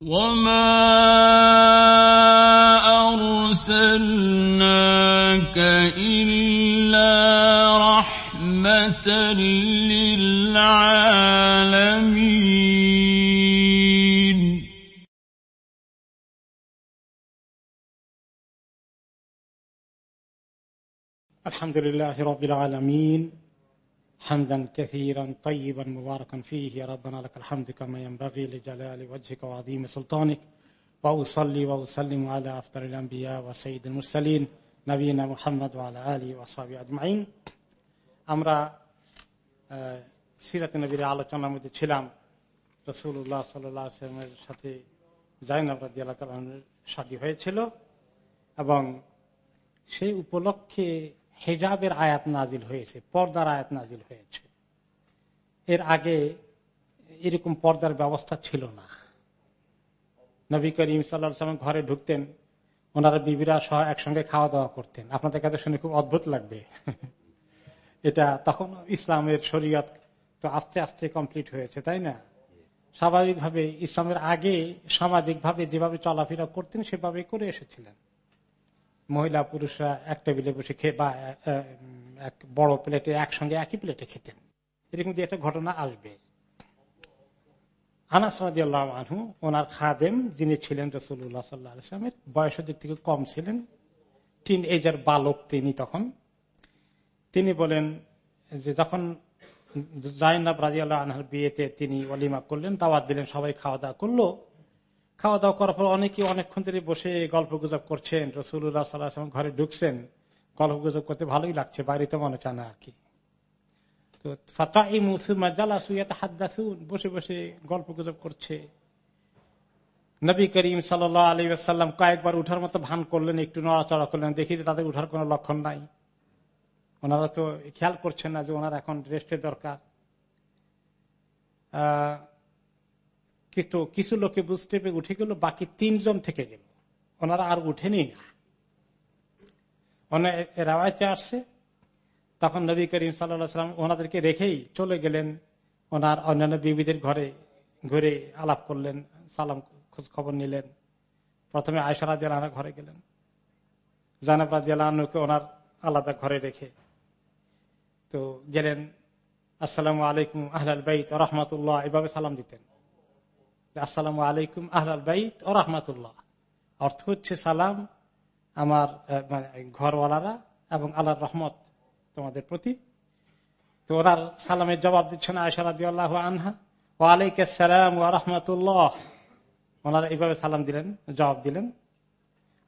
وما أرسلناك إلا رحمة للعالمين الحمد لله رب العالمين حمدا كثيرا طيبا مباركا فيه يا ربنا لك الحمد كما ينبغي لجلال وجهك وعظيم سلطانك وأصلي وأسلم على أفضل الأنبياء وسيد المرسلين نبينا محمد وعلى آله وصحبه أجمعين আমরা সিরাত নবীর আলোচনার মধ্যে ছিলাম রসুল্লাহ সাল্লামের সাথে জাইনাব রাজি আল্লাহ শাদী হয়েছিল এবং সেই উপলক্ষে হেজাবের আয়াত নাজিল হয়েছে, পর্দার আয়াত নাজিল হয়েছে। এর আগে এরকম পর্দার ব্যবস্থা ছিল না। নবী করিম সাল্লাম ঘরে ঢুকতেন, ওনারা বিবিরা সহ একসঙ্গে খাওয়া দাওয়া করতেন। আপনাদের কাছে শুনে খুব অদ্ভুত লাগবে। এটা তখন ইসলামের শরীয়ত তো আস্তে আস্তে কমপ্লিট হয়েছে, তাই না? স্বাভাবিকভাবে ইসলামের আগে সামাজিকভাবে যেভাবে চলাফেরা করতেন, সেভাবে করে এসেছিলেন। মহিলা পুরুষরা এক টেবিলে বসে খেয়ে বা এক বড় প্লেটে একসঙ্গে একই প্লেটে খেতেন। এরকম যে একটা ঘটনা আসবে। আনহু, ওনার খাদেম, যিনি ছিলেন রসুল্লাহ সাল্লাহ ইসলামের বয়সের দিক থেকে কম ছিলেন টিন এজার বালক তিনি তখন, তিনি বলেন যে যখন জাইনাব রাজিয়াল্লাহ আনহার বিয়েতে তিনি অলিমা করলেন, দাওয়াত দিলেন, সবাই খাওয়া দাওয়া করল খাওয়া দাওয়া করার পর অনেকে অনেকক্ষণ ধরে বসে গল্প গুজব করছেন। রসুল্লাহ সাল্লাহ ঘরে ঢুকছেন। গল্প গুজব করতে ভালোই লাগছে বাড়িতে মনে চায় না আর কি। তো ফাতা এই মুসুমা জালা সুয়াত হাদ্দাসুন বসে বসে গল্প গুজব করছে। নবী করিম সাল্লাহ আলী সাল্লাম কয়েকবার উঠার মতো ভান করলেন, একটু নড়াচড়া করলেন। দেখি যে তাদের উঠার কোন লক্ষণ নাই। ওনারা তো খেয়াল করছেন না যে ওনার এখন রেস্টের দরকার। আহ কিন্তু কিছু লোকে বুঝতে পেরে উঠে গেল, বাকি তিনজন থেকে গেল। ওনারা আর উঠেনি না। রাওয়াইতে আসছে, তখন নবী করিম সাল্লাম ওনাদেরকে রেখেই চলে গেলেন। ওনার অন্যান্য বিবিদের ঘরে ঘুরে আলাপ করলেন, সালাম খোঁজ খবর নিলেন। প্রথমে আয়সারা জেলানা ঘরে গেলেন। জানাবা জেলানুকে ওনার আলাদা ঘরে রেখে তো গেলেন, আসসালামু আলাইকুম আহলাল বাইত, রহমতুল্লাহ, এভাবে সালাম দিতেন। আসসালামু আলাইকুম, আহলাল বাইত, ও রহমাতুল্লাহ। অর্থ হচ্ছে সালাম আমার ঘরওয়ালারা এবং আল্লাহর রহমত তোমাদের প্রতি। তো ওনার সালামের জবাব দিচ্ছেন আয়সারাদি আল্লাহ আনহা। ও আলাইকালাম ও রহমতুল্লাহ। ওনারা এইভাবে সালাম দিলেন, জবাব দিলেন।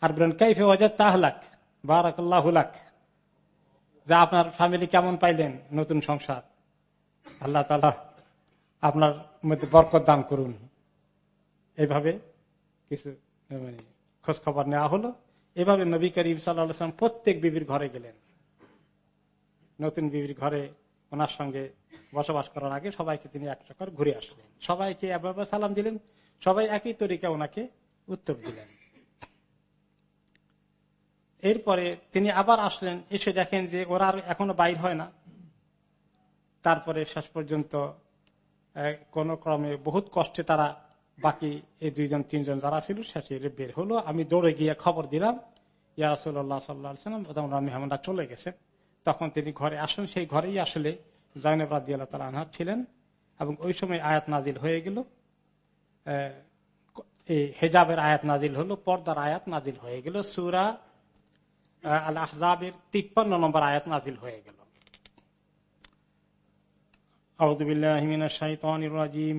আর বলেন, কাইফে ওয়াজাদ তাহলাক বারাকাল্লাহুলাক যে আপনার ফ্যামিলি কেমন পাইলেন নতুন সংসার? আল্লাহ তালা আপনার মধ্যে বরকত দান করুন। এইভাবে কিছু মানে খোঁজ খবর নেওয়া হলো। এভাবে নবী করিম সাল্লাম প্রত্যেক বিবির ঘরে গেলেন। নতুন বিবির ঘরে ওনার সঙ্গে বসবাস করার আগে সবাইকে তিনি এক চক্কর ঘুরে আসলেন। সবাইকে এভাবে সালাম দিলেন। সবাই একই তরিকা ওনাকে উত্তর দিলেন। এরপরে তিনি আবার আসলেন, এসে দেখেন যে ওরা এখনও বাইর হয় না। তারপরে শেষ পর্যন্ত কোন ক্রমে বহুত কষ্টে তারা বাকি এই দুইজন, তিনজন যারা ছিল, সেটি বের হলো। আমি দৌড়ে গিয়ে খবর দিলাম ইয়ারসুল্লাহ সাল্লাহাম মেহমানরা চলে গেছে। তখন তিনি ঘরে আসেন। সেই ঘরেই আসলে জয়নব রাজি আল্লাহ তালা আনহাত ছিলেন এবং ওই সময় আয়াত নাজিল হয়ে গেল। এই হেজাবের আয়াত নাজিল হলো, পর্দার আয়াত নাজিল হয়ে গেল। সুরা আল আহজাবের তিপ্পান্ন নম্বর আয়াত নাজিল হয়ে গেল। আউদ্দিল্লাহমিনা শাহিদ রাজিম।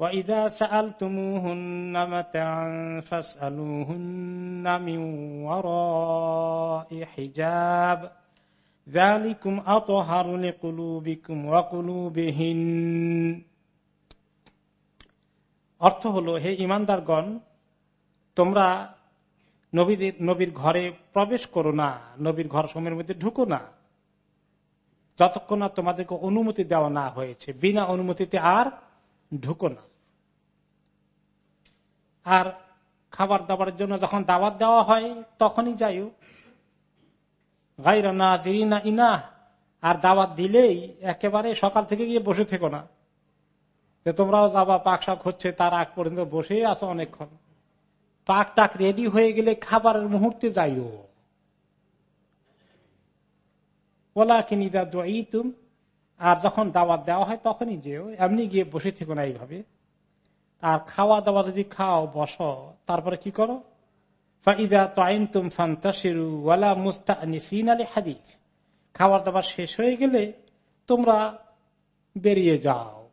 وإذا سألتموهن متاعا فاسألوهن من وراء حجاب ذلكم أطهر لقلوبكم وقلوبهن অর্থ হলো হে ইমানদারগণ তোমরা নবীদের নবীর ঘরে প্রবেশ করো না নবীর ঘর সময়ের মধ্যে ঢুকো না যতক্ষণ না তোমাদেরকে অনুমতি দেওয়া না হয়েছে বিনা অনুমতিতে আর ঢুকো না আর খাবার দাবারের জন্য যখন দাওয়াত দেওয়া হয়, তখনই যাইও। গাইরা না দিই না ইনা আর দাওয়াত দিলেই একেবারে সকাল থেকে গিয়ে বসে থেকো না। যে তোমরাও যাবা, পাক শাক হচ্ছে, তার আগ পর্যন্ত বসে আছো অনেকক্ষণ। পাক টাক রেডি হয়ে গেলে খাবারের মুহূর্তে যাইও। ওলা কিনি তুম আর যখন দাওয়াত দেওয়া হয়, তখনই যেও। এমনি গিয়ে বসে থেকো না এইভাবে। আর খাওয়া দাওয়া যদি খাও, বস, তারপরে কি করো? খাবার দাবার শেষ হয়ে গেলে তোমরা বেরিয়ে যাও।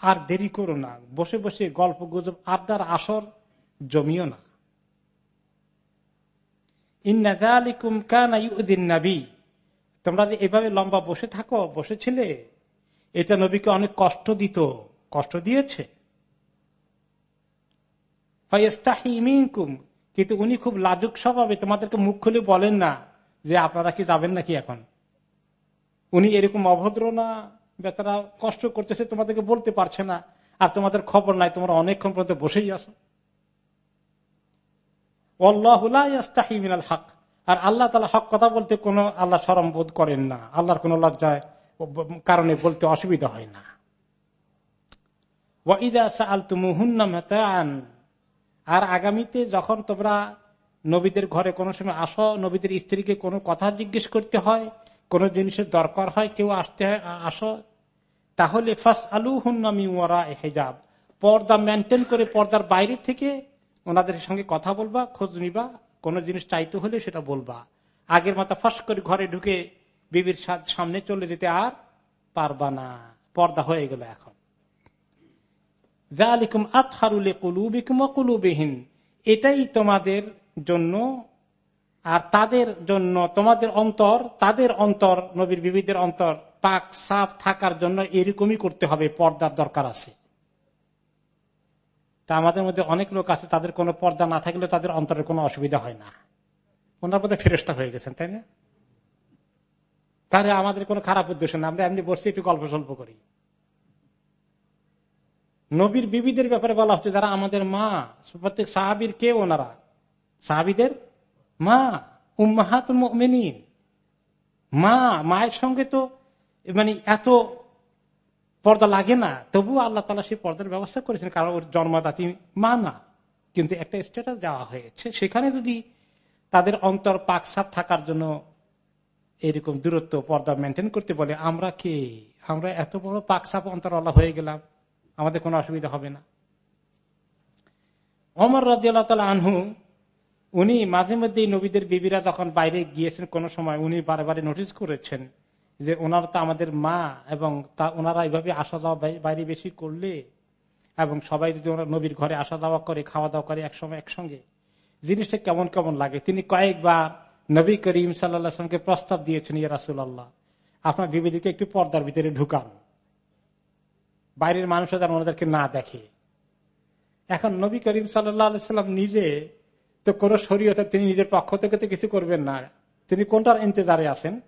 আর দেরি করো না, বসে বসে গল্প গুজব, আড্ডার আসর জমিও না। নাবি। তোমরা যে এভাবে লম্বা বসে থাকো, বসেছিলে, এটা নবীকে অনেক কষ্ট দিত, কষ্ট দিয়েছে। কিন্তু উনি খুব লাজুক স্বভাবে তোমাদেরকে মুখ খুলে বলেন না যে আপনারা কি যাবেন নাকি এখন। উনি এরকম অভদ্র না বেতারা কষ্ট করতেছে, তোমাদেরকে বলতে পারছে না। আর তোমাদের খবর নাই, তোমরা অনেকক্ষণ পর্যন্ত বসেই আসো মিনাল হক। আর আল্লাহ তালা হক কথা বলতে কোন আল্লাহ সরম বোধ করেন না। আল্লাহর কোন লজ্জায় কারণে বলতে অসুবিধা হয় না। আর আগামীতে যখন তোমরা নবীদের ঘরে কোনো সময় আসো, নবীদের স্ত্রীকে কোনো কথা জিজ্ঞেস করতে হয়, কোন জিনিসের দরকার হয়, কেউ আসতে হয় আসো, তাহলে ফার্স্ট আলু হুন্নামি ওরা হেজাব। পর্দা মেনটেন করে পর্দার বাইরে থেকে ওনাদের সঙ্গে কথা বলবা, খোঁজ নিবা, কোনো জিনিস চাইতে হলে সেটা বলবা। আগের মতো ফাঁস করে ঘরে ঢুকে বিবির সামনে চলে যেতে আর পারবা না। পর্দা হয়ে গেল এখন। এটাই তোমাদের জন্য আর তাদের জন্য, তোমাদের অন্তর, তাদের অন্তর, নবীর বিবিদের অন্তর, পাক, সাফ থাকার জন্য এরকমই করতে হবে, পর্দার দরকার আছে। তা আমাদের মধ্যে অনেক লোক আছে, তাদের কোনো পর্দা না থাকলে তাদের অন্তরের কোনো অসুবিধা হয় না। ওনার মধ্যে ফেরস্তা হয়ে গেছেন, তাই না? তাহলে আমাদের কোনো খারাপ উদ্দেশ্য না, আমরা এমনি বসে একটু গল্প সল্প করি। নবীর বিবিদের ব্যাপারে বলা হচ্ছে, যারা আমাদের মা, প্রত্যেক সাহাবির কে ওনারা? সাহাবিদের মা উম্মাহাত মা, মায়ের সঙ্গে তো মানে এত পর্দা লাগে না তবু আল্লাহ তালা সেই পর্দার ব্যবস্থা করেছেন, কারণ ওর জন্মদাতি মা না। কিন্তু একটা স্ট্যাটাস দেওয়া হয়েছে। সেখানে যদি তাদের অন্তর পাক সাপ থাকার জন্য এরকম দূরত্ব পর্দা মেনটেন করতে বলে, আমরা কে? আমরা এত বড় পাক সাপ অন্তর আল্লাহ হয়ে গেলাম। আমাদের কোনো অসুবিধা হবে না। অমর রাজিয়াল আনহু, উনি মাঝে মধ্যেই নবীদের বিবিরা যখন বাইরে গিয়েছেন কোন সময়, উনি বারে নোটিস করেছেন যে ওনারা তো আমাদের মা এবং তা ওনারা এইভাবে আসা যাওয়া বাইরে বেশি করলে এবং সবাই যদি ওনারা নবীর ঘরে আসা যাওয়া করে, খাওয়া দাওয়া করে একসময় একসঙ্গে, জিনিসটা কেমন কেমন লাগে? তিনি কয়েকবার নবী করিম সাল্লামকে প্রস্তাব দিয়েছেন, ইয়া রাসুল্লাহ আপনার বিবেদিকে একটু পর্দার ভিতরে ঢুকান। বাইরের মানুষরা যেন ওনাদেরকে না দেখে। এখন নবী করিম সাল্লাম নিজে তো কোন শরীয়তে তিনি নিজের পক্ষ থেকে তো কিছু করবেন না। তিনি কোনটার ইন্তজারে আছেন?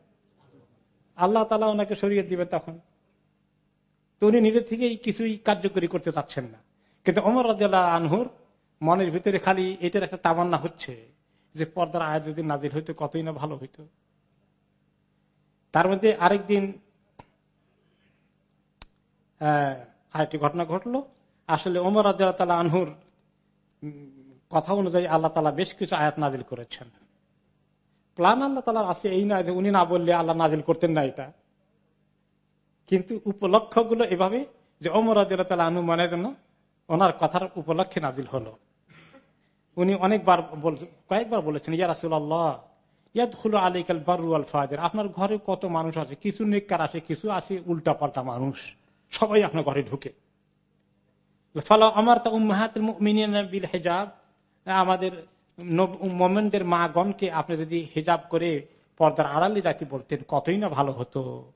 আল্লাহ তালা ওনাকে সরিয়ে দিবেন তখন। তো উনি নিজের থেকেই কিছুই কার্যকরী করতে চাচ্ছেন না। কিন্তু অমর রাজিয়াল আনহুর মনের ভিতরে খালি এটার একটা তামান্না হচ্ছে যে পর্দার আয় যদি নাজির হইতো কতই না ভালো হইতো। তার মধ্যে আরেকদিন আরেকটি ঘটনা ঘটলো। আসলে ওমর রাজিয়াল আনহুর কথা অনুযায়ী আল্লাহ তালা বেশ কিছু আয়াত নাজিল করেছেন। প্লান আল্লাহ তালার আছে এই না যে উনি না বললে আল্লাহ নাজিল করতেন না এটা। কিন্তু উপলক্ষগুলো এভাবে যে অমর তালা আনুমানের জন্য ওনার কথার উপলক্ষে নাজিল হলো। উনি অনেকবার কয়েকবার বলেছেন, ইয়া রাসুল্লাহ ইয়াদ খুলো আলিকাল বারু আল ফাজের। আপনার ঘরে কত মানুষ আছে? কিছু নেককার আসে, কিছু আসে উল্টা পাল্টা মানুষ। সবাই আপনার ঘরে ঢুকে। ফলো আমার তা উম্মাহাত বিল হেজাব। আমাদের মোমেনদের মা গণকে আপনি যদি হেজাব করে পর্দার আড়ালে যাইতে বলতেন, কতই না ভালো হতো।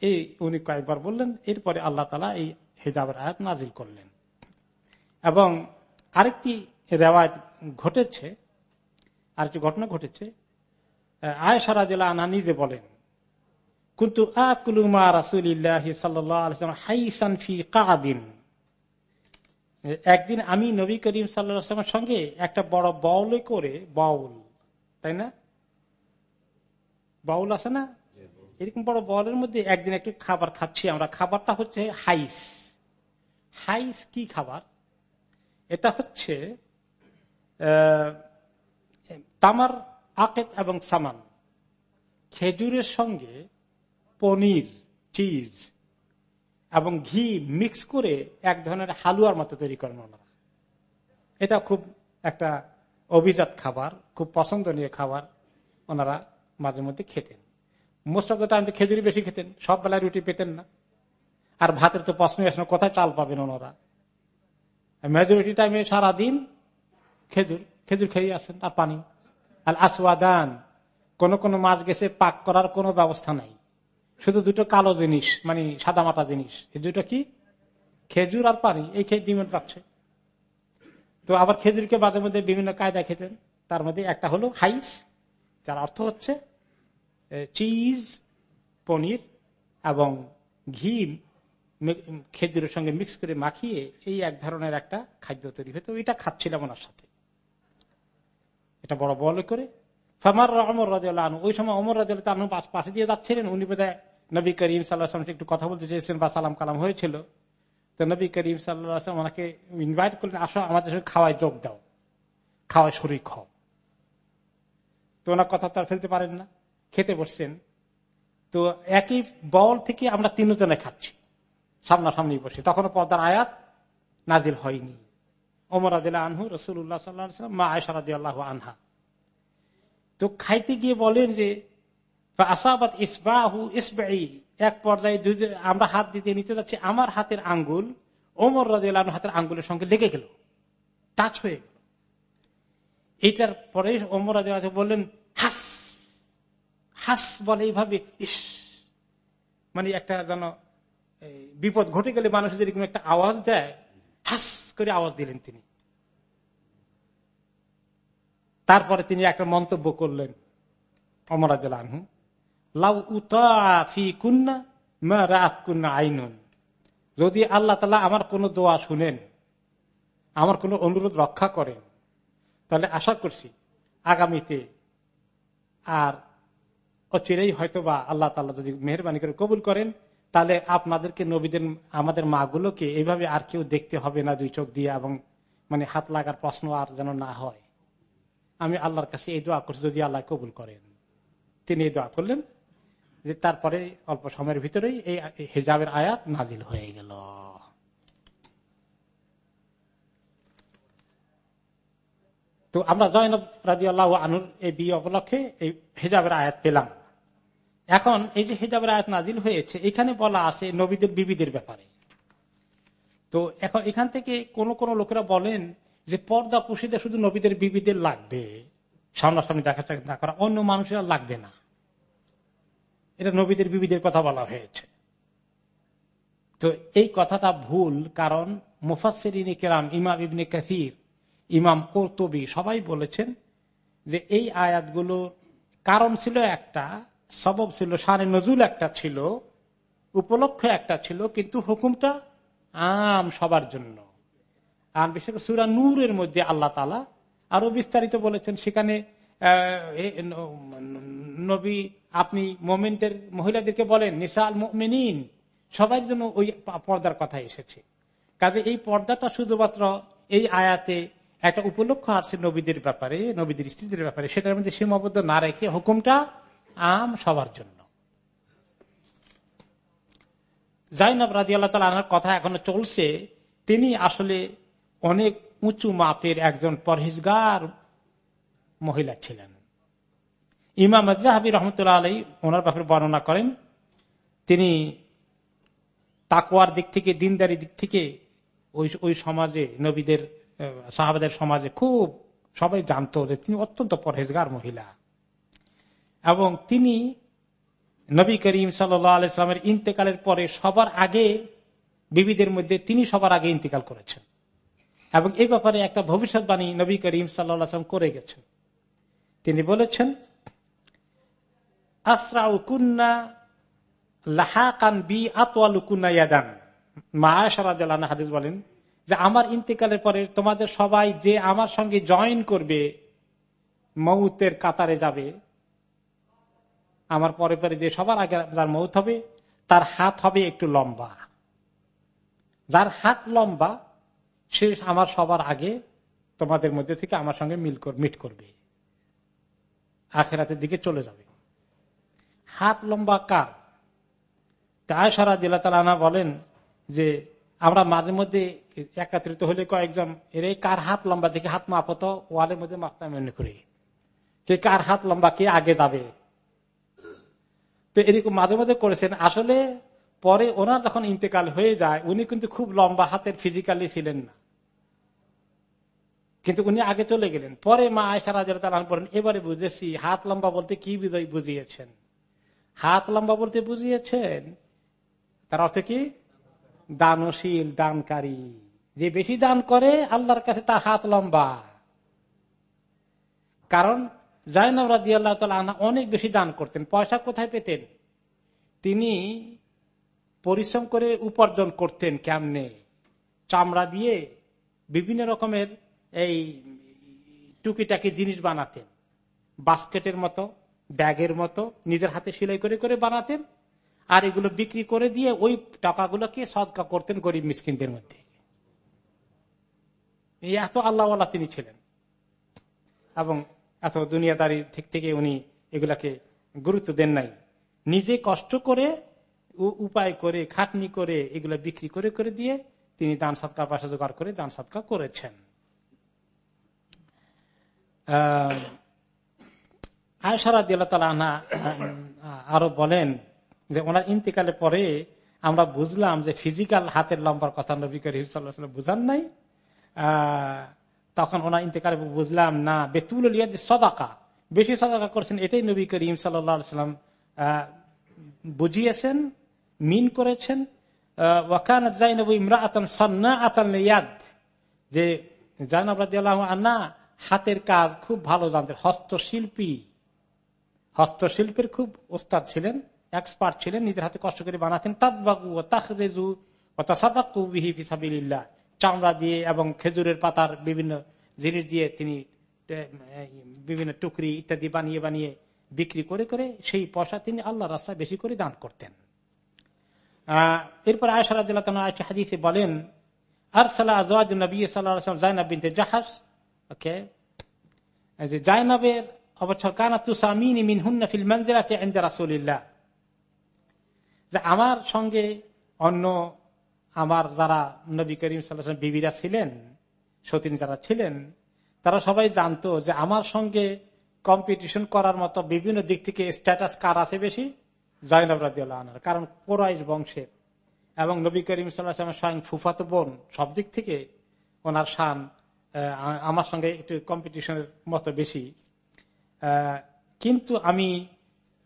এই উনি কয়েকবার বললেন, এরপরে আল্লাহ তালা এই হেজাবের আয়াত নাজিল করলেন। এবং আরেকটি রেওয়াজ ঘটেছে, আরেকটি ঘটনা ঘটেছে। আয়সারা জেলা আনা নিজে বলেন কিন্তু হাইসান ফি একদিন আমি নবী করিম সাল্লামের সঙ্গে একটা বড় বাউলে করে, বাউল, তাই না? বাউল আছে না? এরকম বড় বাউলের মধ্যে একদিন একটু খাবার খাচ্ছি আমরা। খাবারটা হচ্ছে হাইস। হাইস কি খাবার? এটা হচ্ছে তামার আকেত এবং সামান। খেজুরের সঙ্গে পনির চিজ এবং ঘি মিক্স করে এক ধরনের হালুয়ার মতো তৈরি করেন ওনারা। এটা খুব একটা অভিজাত খাবার, খুব পছন্দনীয় খাবার ওনারা মাঝে মধ্যে খেতেন। মোস্ট অফ দ্য টাইম তো খেজুরি বেশি খেতেন, সব বেলায় রুটি পেতেন না। আর ভাতের তো প্রশ্ন আসলে কোথায় চাল পাবেন ওনারা? মেজরিটি টাইমে সারাদিন খেজুর খেজুর খেয়ে আসেন আর পানি। আর আসওয়াদান কোন কোন মাছ গেছে পাক করার কোনো ব্যবস্থা নাই। শুধু দুটো কালো জিনিস মানে সাদা মাটা জিনিস। এই দুটো কি? খেজুর আর পানি, এই খেয়ে ডিমের যাচ্ছে তো আবার খেজুরকে মাঝে মধ্যে বিভিন্ন কায়দা খেতেন তার মধ্যে একটা হলো হাইস, যার অর্থ হচ্ছে চিজ, পনির এবং ঘি খেজুরের সঙ্গে মিক্স করে মাখিয়ে এই এক ধরনের একটা খাদ্য তৈরি হতো এটা খাচ্ছিলাম ওনার সাথে। এটা বড় বলে করে অমর ওই সময় অমর দিয়ে যাচ্ছিলেন। উনি নবী করিম একটু কথা কালাম হয়েছিল। তো নবী করিম ওনাকে ইনভাইট করলেন, আসো, আমাদের খাওয়ায় যোগ দাও। খাওয়ায় খাও তো ওনার আর ফেলতে পারেন না। খেতে বসছেন। তো একই বল থেকে আমরা তিনজনে খাচ্ছি। সামনাসামনি বসে। তখনও পর্দার আয়াত নাজিল হয়নি। ওমর আদিল্লা আনহু রসুল্লাহ সাল্লাম মা আয়সারাদি আল্লাহ আনহা। তো খাইতে গিয়ে বলেন যে আসাবাত ইসবাহু ইসবাই এক পর্যায়ে আমরা হাত দিতে নিতে যাচ্ছি। আমার হাতের আঙ্গুল, ওমর রাজিয়াল হাতের আঙ্গুলের সঙ্গে লেগে গেল। টাচ হয়ে গেল। এইটার পরে ওমর রাজিয়াল বললেন, হাস হাস বলে এইভাবে, ইস। মানে একটা যেন বিপদ ঘটে গেলে মানুষ একটা আওয়াজ দেয়। হাস করে আওয়াজ দিলেন তিনি। তারপরে তিনি একটা মন্তব্য করলেন অমরাজ আনহু, লাউ উতাফি কুন্না আইনুন। যদি আল্লাহ তালা আমার কোন দোয়া শুনেন, আমার কোন অনুরোধ রক্ষা করেন, তাহলে আশা করছি আগামীতে আর অচিরেই হয়তো বা আল্লাহ তাল্লাহ যদি মেহরবানি করে কবুল করেন, তাহলে আপনাদেরকে নবীদের, আমাদের মাগুলোকে এইভাবে আর কেউ দেখতে হবে না দুই চোখ দিয়ে এবং মানে হাত লাগার প্রশ্ন আর যেন না হয়। আমি আল্লাহর কাছে এই দোয়া করছি, যদি আল্লাহ কবুল করেন। তিনি এই দোয়া করলেন যে তারপরে অল্প সময়ের ভিতরেই এই হেজাবের আয়াত নাজিল হয়ে গেল। তো আমরা জয়নব রাজি আল্লাহ আনুর এই বিয়ে উপলক্ষে এই হেজাবের আয়াত পেলাম। এখন এই যে হেজাবের আয়াত নাজিল হয়েছে, এখানে বলা আছে নবীদের বিবিদের ব্যাপারে। তো এখন এখান থেকে কোন কোন লোকেরা বলেন যে পর্দা পুষিতে শুধু নবীদের বিবিদের লাগবে, সামনাসামনি দেখা না করা অন্য মানুষেরা লাগবে না। এটা নবীদের বিবিদের কথা বলা হয়েছে। তো এই কথাটা ভুল, কারণ মুফাসিন কেরাম, ইমাম ইবনে কাসির, ইমাম কর্তবী সবাই বলেছেন যে এই আয়াতগুলো কারণ ছিল একটা, সবব ছিল সারে নজুল একটা ছিল, উপলক্ষ একটা ছিল, কিন্তু হুকুমটা আম সবার জন্য। আর বিশেষ করে সুরা নূরের মধ্যে আল্লাহ তালা আরও বিস্তারিত বলেছেন, সেখানে নবী আপনি মোমেন্টের মহিলাদেরকে বলেন নিসাল মোমেনিন সবার জন্য ওই পর্দার কথা এসেছে। কাজে এই পর্দাটা শুধুমাত্র এই আয়াতে একটা উপলক্ষ আছে নবীদের ব্যাপারে, নবীদের স্ত্রীদের ব্যাপারে, সেটার মধ্যে সীমাবদ্ধ না রেখে হুকুমটা আম সবার জন্য। জাইনাব রাজি আল্লাহ তালার কথা এখনও চলছে, তিনি আসলে অনেক উঁচু মাপের একজন পরহেজগার মহিলা ছিলেন। ইমাম জাহাবি রহমতুল্লাহ আলাই ওনার ব্যাপারে বর্ণনা করেন, তিনি তাকুয়ার দিক থেকে, দিনদারি দিক থেকে ওই ওই সমাজে, নবীদের সাহাবাদের সমাজে খুব সবাই জানতো যে তিনি অত্যন্ত পরহেজগার মহিলা। এবং তিনি নবী করিম সাল্লামের ইন্তেকালের পরে সবার আগে, বিবিদের মধ্যে তিনি সবার আগে ইন্তেকাল করেছেন। এবং এই ব্যাপারে একটা ভবিষ্যৎবাণী নবী করিম সাল্লাম করে গেছেন। তিনি বলেছেন লাহাকান বি ইয়াদান। মা হাদিস বলেন যে, আমার ইন্তেকালের পরে তোমাদের সবাই যে আমার সঙ্গে জয়েন করবে, মৌতের কাতারে যাবে। আমার পরে পরে যে সবার আগে যার মৌত হবে, তার হাত হবে একটু লম্বা। যার হাত লম্বা সে আমার সবার আগে তোমাদের মধ্যে থেকে আমার সঙ্গে মিল মিট করবে। আখেরাতের দিকে চলে যাবে। হাত লম্বা কার? তাই সারা দিল্লা তালা বলেন যে, আমরা মাঝে মধ্যে একাত্রিত হলে কয়েকজন, এর কার হাত লম্বা? দেখে হাত মাপত ওয়ালের মধ্যে মাপতাম মনে করি। কে কার হাত লম্বা, কে আগে যাবে? তো এরকম মাঝে মাঝে করেছেন। আসলে পরে ওনার যখন ইন্তেকাল হয়ে যায়, উনি কিন্তু খুব লম্বা হাতের ফিজিক্যালি ছিলেন না। কিন্তু উনি আগে চলে গেলেন। পরে মা আয়সারা বলেন, এবারে বুঝেছি, হাত লম্বা বলতে কি বিজয় বুঝিয়েছেন? হাত লম্বা বলতে বুঝিয়েছেন, তার অর্থ কি? দানশীল, দানকারী। যে বেশি দান করে, আল্লাহর কাছে তার হাত লম্বা। কারণ জাইনাব রাজি আল্লাহ অনেক বেশি দান করতেন। পয়সা কোথায় পেতেন? তিনি পরিশ্রম করে উপার্জন করতেন কেমনে? চামড়া দিয়ে বিভিন্ন রকমের এই টুকিটাকি জিনিস বানাতেন। বাস্কেটের মতো, ব্যাগের মতো, নিজের হাতে সেলাই করে করে বানাতেন আর এগুলো বিক্রি করে দিয়ে ওই টাকাগুলোকে সদকা করতেন গরিব মিসকিনদের মধ্যে। এত আল্লাহ তিনি ছিলেন। এবং এত দুনিয়াদারির দিক থেকে উনি এগুলাকে গুরুত্ব দেন নাই। নিজে কষ্ট করে উপায় করে, খাটনি করে এগুলো বিক্রি করে করে দিয়ে তিনি দান সৎকার পয়সা জোগাড় করে দান সৎকার করেছেন। আরও বলেন যে ওনার ইন্তিকালের পরে আমরা বুঝলাম যে ফিজিক্যাল হাতের লম্বার কথা নবী করিম বুঝান নাই। তখন ওনার ইন্তেকালে বুঝলাম, না, বেতুল সদাকা, বেশি সদাকা করছেন এটাই নবী করিম সাল্লাম বুঝিয়েছেন। মিন করেছেন যে জাইনব আন্না হাতের কাজ খুব ভালো জানতেন, হস্তশিল্পী, হস্তশিল্পের খুব ওস্তাদ ছিলেন এক্সপার্ট ছিলেন, নিজের হাতে কষ্ট করে বানাতেন, তাদবাগু ও তাকরেজু ও তাসাদাকু বিহি ফিসাবিল্লাহ চামড়া দিয়ে এবং খেজুরের পাতার বিভিন্ন জিনিস দিয়ে তিনি বিভিন্ন টুকরি ইত্যাদি বানিয়ে বানিয়ে বিক্রি করে করে সেই পয়সা তিনি আল্লাহ রাস্তায় বেশি করে দান করতেন। এরপর আয়সারা একটি হাদিসে বলেন আর সাল্লাহ আজওয়াজ নবী সাল্লাহ জাইনাব জাহাজ ওকে? যে জাইনাবের কানা যে আমার সঙ্গে অন্য আমার যারা নবী করিম সাল্লাহ বিবিরা ছিলেন, সতীন যারা ছিলেন, তারা সবাই জানতো যে আমার সঙ্গে কম্পিটিশন করার মতো বিভিন্ন দিক থেকে স্ট্যাটাস কার আছে বেশি? জয়নব রাজিউল্লাহ কারণ কোরাইশ বংশের এবং নবী করিম সাল্লাহ স্বয়ং ফুফাত বোন সব দিক থেকে ওনার শান আমার সঙ্গে একটু কম্পিটিশনের মতো বেশি। কিন্তু আমি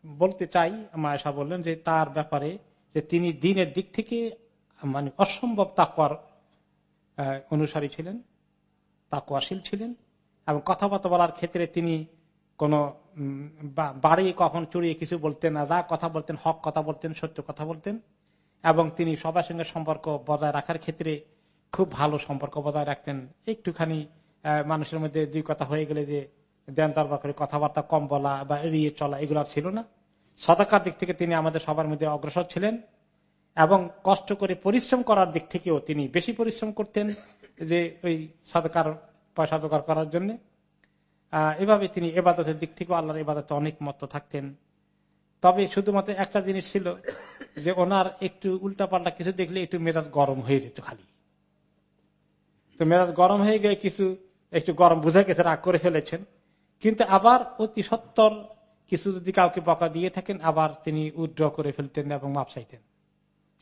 বলতে চাই মায়েশা বললেন যে তার ব্যাপারে যে তিনি দিনের দিক থেকে মানে অসম্ভব তাকুয়ার অনুসারী ছিলেন তাকুয়াশীল ছিলেন এবং কথাবার্তা বলার ক্ষেত্রে তিনি কোন বাড়ি কখন চুরিয়ে কিছু বলতেন না, যা কথা বলতেন, হক কথা বলতেন, সত্য কথা বলতেন। এবং তিনি সবার সঙ্গে সম্পর্ক বজায় রাখার ক্ষেত্রে খুব ভালো সম্পর্ক বজায় রাখতেন। একটুখানি মানুষের মধ্যে দুই কথা হয়ে গেলে যে দেন দরবার করে কথাবার্তা, কম বলা বা এড়িয়ে চলা, এগুলো ছিল না। সদাকার দিক থেকে তিনি আমাদের সবার মধ্যে অগ্রসর ছিলেন এবং কষ্ট করে পরিশ্রম করার দিক থেকেও তিনি বেশি পরিশ্রম করতেন যে ওই সদকার, পয়সা জোগাড় করার জন্য। এভাবে তিনি এবাদতের দিক থেকেও আল্লাহর এবাদতে অনেক মত থাকতেন। তবে শুধুমাত্র একটা জিনিস ছিল যে ওনার একটু উল্টাপাল্টা কিছু দেখলে একটু মেজাজ গরম হয়ে যেত খালি। তো মেজাজ গরম হয়ে গিয়ে কিছু একটু গরম বুঝে গেছে, রাগ করে ফেলেছেন। কিন্তু আবার অতি সত্তর কিছু যদি কাউকে বকা দিয়ে থাকেন, আবার তিনি উদ্র করে ফেলতেন এবং মাপ চাইতেন।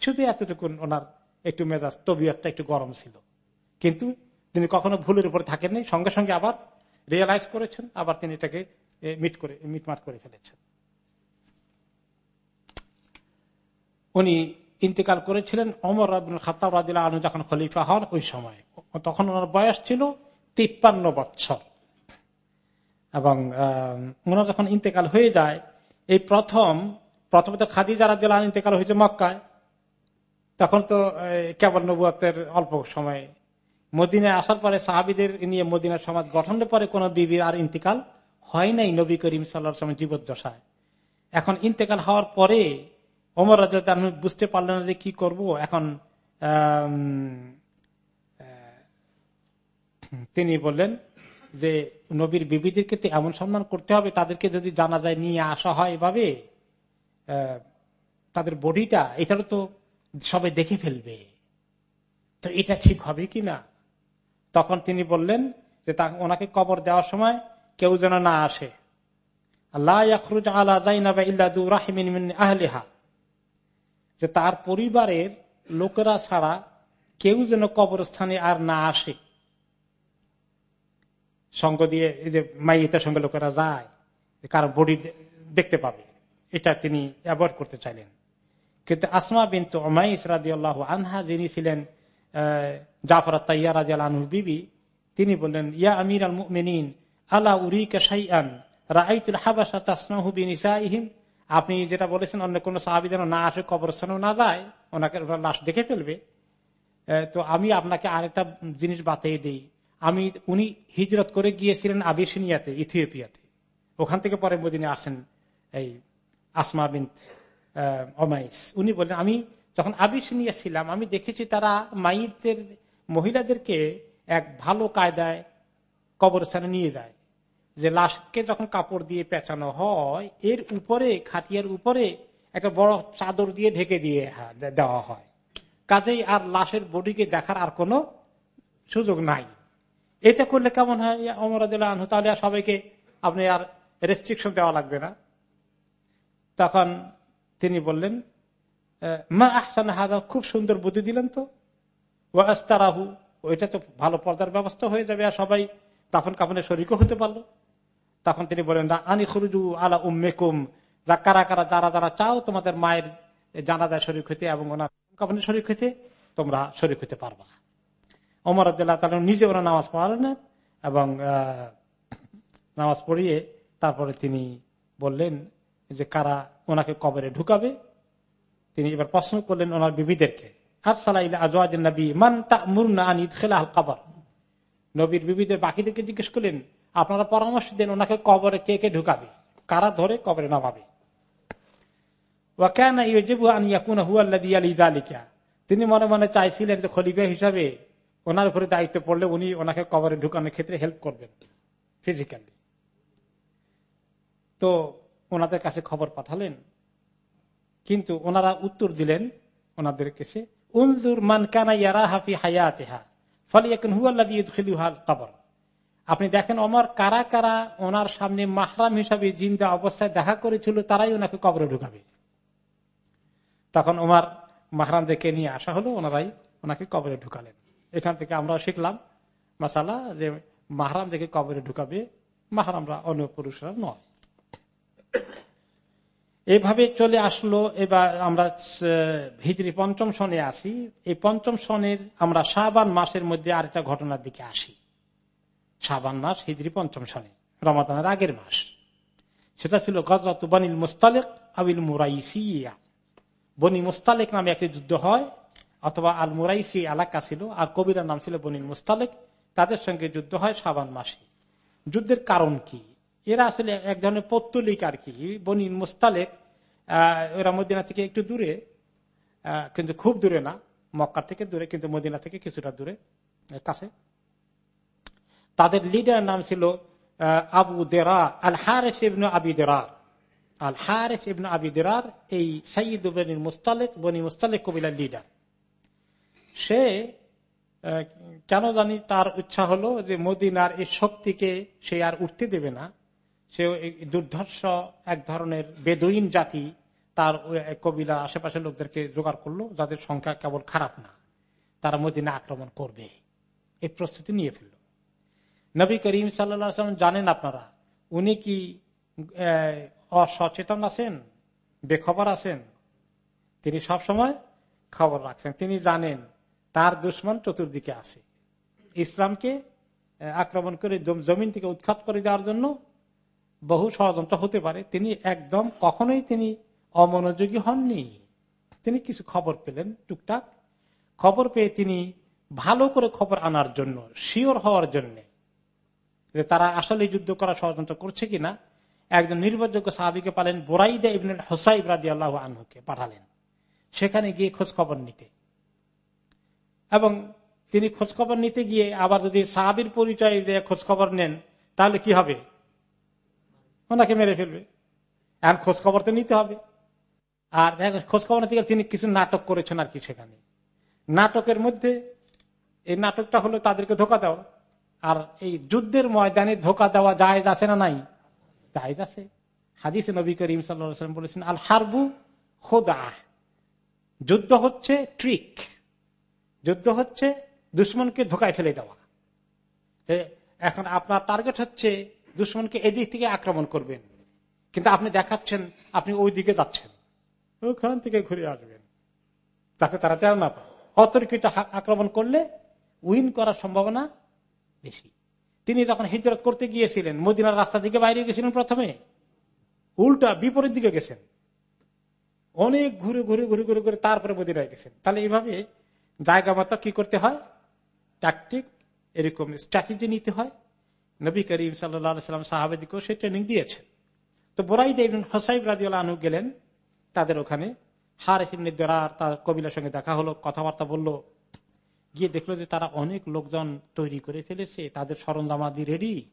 শুধু এতটুকু ওনার একটু মেজাজ, তবিয়তটা একটু গরম ছিল। কিন্তু তিনি কখনো ভুলের উপরে থাকেননি। সঙ্গে সঙ্গে আবার রিয়েলাইজ করেছেন, আবার তিনি এটাকে মিট করে মিটমাট করে ফেলেছেন। উনি ইন্তেকাল করেছিলেন অমর খাতাব রাদিল্লা আনু যখন খলিফা হন ওই সময়। তখন ওনার বয়স ছিল তিপ্পান্ন বৎসর। এবং ওনার যখন ইন্তেকাল হয়ে যায়, এই প্রথম প্রথমত খাদি যারা দিলাম ইন্তেকাল হয়েছে মক্কায়। তখন তো কেবল নবুয়াতের অল্প সময় মদিনায় আসার পরে সাহাবিদের নিয়ে মদিনার সমাজ গঠনের পরে কোন বিবির আর ইন্তেকাল হয় নাই নবী করিম সাল্লাহ জীবদ্দশায়। এখন ইন্তেকাল হওয়ার পরে অমর রাজা বুঝতে পারলেন যে কি করব, এখন তিনি বললেন যে নবীর বিবিদেরকে তো এমন সম্মান করতে হবে, তাদেরকে যদি জানা যায় নিয়ে আসা হয় এভাবে তাদের বডিটা, এটারও তো সবাই দেখে ফেলবে। তো এটা ঠিক হবে কি না? তখন তিনি বললেন যে তা ওনাকে কবর দেওয়ার সময় কেউ যেন না আসে। যে তার পরিবারের লোকেরা ছাড়া কেউ যেন কবরস্থানে আর না আসে। সঙ্গ দিয়ে এই যে মাইয়ের সঙ্গে লোকেরা যায় কার বডি দেখতে পাবে, এটা তিনি অ্যাভয়েড করতে চাইলেন। কিন্তু আসমা বিন্তু অমাইস রাজি আল্লাহ আনহা যিনি ছিলেন জাফর তাইয়া রাজি আনহু বিবি, তিনি বললেন, ইয়া আমির আল মিনীন আলা উরিকা সাইয়ান রাইতুল হাবাসা তাসনাহু আপনি যেটা বলেছেন, অন্য কোন সাহাবি যেন না আসে, কবরস্থানেও না যায়, ওনাকে ওনার লাশ দেখে ফেলবে। তো আমি আপনাকে আরেকটা জিনিস বাতিয়ে দিই। আমি, উনি হিজরত করে গিয়েছিলেন আবিসিনিয়াতে, ইথিওপিয়াতে। ওখান থেকে পরে মদিনে আসেন এই আসমা বিন অমাইস উনি বললেন, আমি যখন আবিসিনিয়া ছিলাম আমি দেখেছি তারা মাইদের মহিলাদেরকে এক ভালো কায়দায় কবরস্থানে নিয়ে যায়। যে লাশকে যখন কাপড় দিয়ে পেঁচানো হয়, এর উপরে, খাটিয়ার উপরে একটা বড় চাদর দিয়ে ঢেকে দিয়ে দেওয়া হয়। কাজেই আর লাশের বডিকে দেখার আর কোনো সুযোগ নাই। এটা করলে কেমন হয়? অমরাদুল্লাহ আনহু, তাহলে সবাইকে আপনি আর রেস্ট্রিকশন দেওয়া লাগবে না। তখন তিনি বললেন মা আহসান হাদা, খুব সুন্দর বুদ্ধি দিলেন তো। ও আস্তারাহু, ওইটা তো ভালো পর্দার ব্যবস্থা হয়ে যাবে আর সবাই তখন কাপনের শরিকও হতে পারল। তখন তিনি বলেন আনি খুরুজু আলা উম্মেকুম। যা কারা কারা, যারা যারা চাও তোমাদের মায়ের জানাজায় শরিক হইতে এবং ওনার কাপনের শরিক হইতে, তোমরা শরিক হইতে পারবা। অমর তালা নিজে ওরা নামাজ পড়ালেন এবং নামাজ পড়িয়ে তারপরে তিনি বললেন যে কারা ওনাকে কবরে ঢুকাবে তিনি এবার প্রশ্ন করলেন ওনার বিবিদেরকে নবীর বিবিদের বাকিদেরকে জিজ্ঞেস করলেন, আপনারা পরামর্শ দেন ওনাকে কবরে কে কে ঢুকাবে? কারা ধরে কবরে নামাবে? তিনি মনে মনে চাইছিলেন যে খলিফা হিসাবে ওনার উপরে দায়িত্ব পড়লে উনি ওনাকে কবরে ঢুকানোর ক্ষেত্রে হেল্প করবেন, ফিজিক্যালি। তো ওনাদের কাছে খবর পাঠালেন কিন্তু ওনারা উত্তর দিলেন ওনাদের কাছে হাফি ফলে এখন হুয়াল কবর। আপনি দেখেন ওমর কারা কারা ওনার সামনে মাহরাম হিসাবে জিন্দা অবস্থায় দেখা করেছিল, তারাই ওনাকে কবরে ঢুকাবে। তখন ওমার মাহরামদেরকে নিয়ে আসা হলো, ওনারাই ওনাকে কবরে ঢুকালেন। এখান থেকে আমরা শিখলাম মাসালা যে মাহরাম দেখে কবরে ঢুকাবে, মাহরামরা অন্য পুরুষরা নয়। এভাবে চলে আসলো। এবার আমরা হিজড়ি পঞ্চম সনে আসি। এই পঞ্চম সনের আমরা শাহবান মাসের মধ্যে আরেকটা ঘটনার দিকে আসি। শাহবান মাস হিজড়ি পঞ্চম সনে, রমাদানের আগের মাস। সেটা ছিল গজরত বনিল মুস্তালেক আবিল মুরাইসিয়া। বনি মুস্তালেক নামে একটি যুদ্ধ হয়, অথবা আল মুরাইসি এলাকা ছিল, আর কবিরার নাম ছিল বনিল মুস্তালেক। তাদের সঙ্গে যুদ্ধ হয় সাবান মাসে। যুদ্ধের কারণ কি? এরা আসলে এক ধরনের পত্তলিক আর কি। বনিল মুস্তালেক ওরা মদিনা থেকে একটু দূরে কিন্তু খুব দূরে না, মক্কা থেকে দূরে, কিন্তু মদিনা থেকে কিছুটা দূরে কাছে। তাদের লিডার নাম ছিল আবু দেরা আল হারেস ইবনু আবি দেরার। আল হারেস ইবনু আবি দেরার এই সাইদ বনি মুস্তালেক বনি মুস্তালেক কবিলার লিডার সে কেন জানি তার ইচ্ছা হলো যে মদিনার এই শক্তিকে সে আর উঠতে দেবে না। সে দুর্ধর্ষ এক ধরনের বেদইন জাতি তার কবিলা আশেপাশের লোকদেরকে জোগাড় করল, যাদের সংখ্যা কেবল খারাপ না। তারা মদিনা আক্রমণ করবে। এই প্রস্তুতি নিয়ে ফেলল। নবী করিম সাল্লাম জানেন আপনারা, উনি কি অসচেতন আছেন? বেখবর আছেন? তিনি সব সময় খবর রাখছেন। তিনি জানেন তার দুশ্মন চতুর্দিকে আছে। ইসলামকে আক্রমণ করে জমিন থেকে উৎখাত করে দেওয়ার জন্য বহু ষড়যন্ত্র হতে পারে। তিনি একদম কখনোই তিনি অমনোযোগী হননি। তিনি কিছু খবর পেলেন টুকটাক। খবর পেয়ে তিনি ভালো করে খবর আনার জন্য, শিওর হওয়ার জন্য, যে তারা আসলে যুদ্ধ করা ষড়যন্ত্র করছে কিনা, একজন নির্ভরযোগ্য সাহাবিকে পালেন বোরাইদা ইবিন হোসাইব রাজি আল্লাহ আনহুকে পাঠালেন। সেখানে গিয়ে খোঁজ খবর নিতে। এবং তিনি খোঁজ খবর নিতে গিয়ে আবার যদি সাহাবির পরিচয় দিয়ে খোঁজ খবর নেন, তাহলে কি হবে? ওনাকে মেরে ফেলবে। এখন খোঁজ খবর তো নিতে হবে। আর খোঁজ খবর নিতে তিনি কিছু নাটক করেছেন আর কি সেখানে। নাটকের মধ্যে এই নাটকটা হলো তাদেরকে ধোকা দেওয়া। আর এই যুদ্ধের ময়দানে ধোকা দেওয়া জায়জ আছে না নাই? জায়জ আছে। হাদিসে নবী করিম সাল্লাম বলেছেন, আল হারবু খোদা যুদ্ধ হচ্ছে ট্রিক। যুদ্ধ হচ্ছে দুশ্মনকে ধোকায় ফেলে দেওয়া। এখন আপনার টার্গেট হচ্ছে দুশ্মনকে এদিক থেকে আক্রমণ করবেন। কিন্তু আপনি দেখাচ্ছেন, আপনি ওই দিকে যাচ্ছেন। ওখান থেকে ঘুরে আসবেন যাতে তারা টের না পায়। অতর্কিত আক্রমণ করলে উইন করার সম্ভাবনা বেশি। তিনি যখন হিজরত করতে গিয়েছিলেন, মদিনার রাস্তা দিকে বাইরে গেছিলেন প্রথমে, উল্টা বিপরীত দিকে গেছেন। অনেক ঘুরে ঘুরে ঘুরে ঘুরে ঘুরে তারপরে মদিনায় গেছেন। তাহলে এইভাবে জায়গা মতো কি করতে হয়? ট্যাকটিক এরকম স্ট্র্যাটেজি নিতে হয়। নবী করিম সাল্লাম সাহাবেদিকেও সে ট্রেনিং দিয়েছেন। তো বোরাই দেব হোসাইব রাজিউল আনু গেলেন। তাদের ওখানে। হার দেরার তার কবিলার সঙ্গে দেখা হলো, কথাবার্তা বলল। গিয়ে দেখল যে তারা অনেক লোকজন তৈরি করে ফেলেছে, তাদের সরঞ্জামাদি রেডি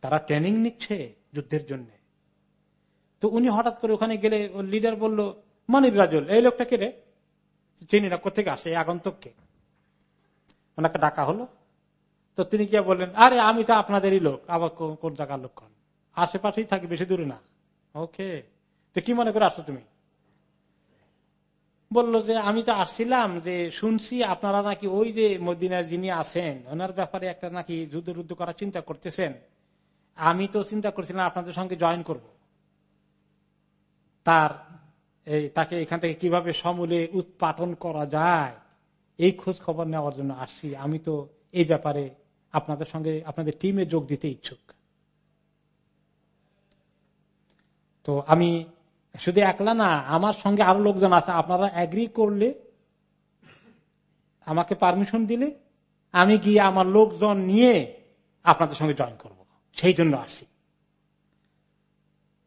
তারা ট্রেনিং নিচ্ছে যুদ্ধের জন্য। তো উনি হঠাৎ করে ওখানে গেলে লিডার বলল মনির রাজুল, এই লোকটা কে রে? চিনি না কোথেকে আসে, এই আগন্তককে? ওনাকে ডাকা হলো। তো তিনি কি বললেন, আরে, আমি তো আপনাদেরই লোক, আবার কোন জায়গার লোক আশেপাশেই থাকি, বেশি দূরে না। ওকে, তো কি মনে করে আসো তুমি? বলল যে, আমি তো আসছিলাম যে শুনছি আপনারা নাকি ওই যে মদিনার যিনি আছেন, ওনার ব্যাপারে একটা নাকি যুদ্ধ রুদ্ধ করার চিন্তা করতেছেন। আমি তো চিন্তা করছিলাম আপনাদের সঙ্গে জয়েন করব। তার, এই, তাকে এখান থেকে কীভাবে সমূলে উৎপাটন করা যায়, এই খোঁজ খবর নেওয়ার জন্য আসছি। আমি তো এই ব্যাপারে আপনাদের সঙ্গে, আপনাদের টিমে যোগ দিতে ইচ্ছুক। তো আমি শুধু একলা না, আমার সঙ্গে আরও লোকজন আছে। আপনারা অ্যাগ্রি করলে, আমাকে পারমিশন দিলে, আমি গিয়ে আমার লোকজন নিয়ে আপনাদের সঙ্গে জয়েন করব। সেই জন্য আসি।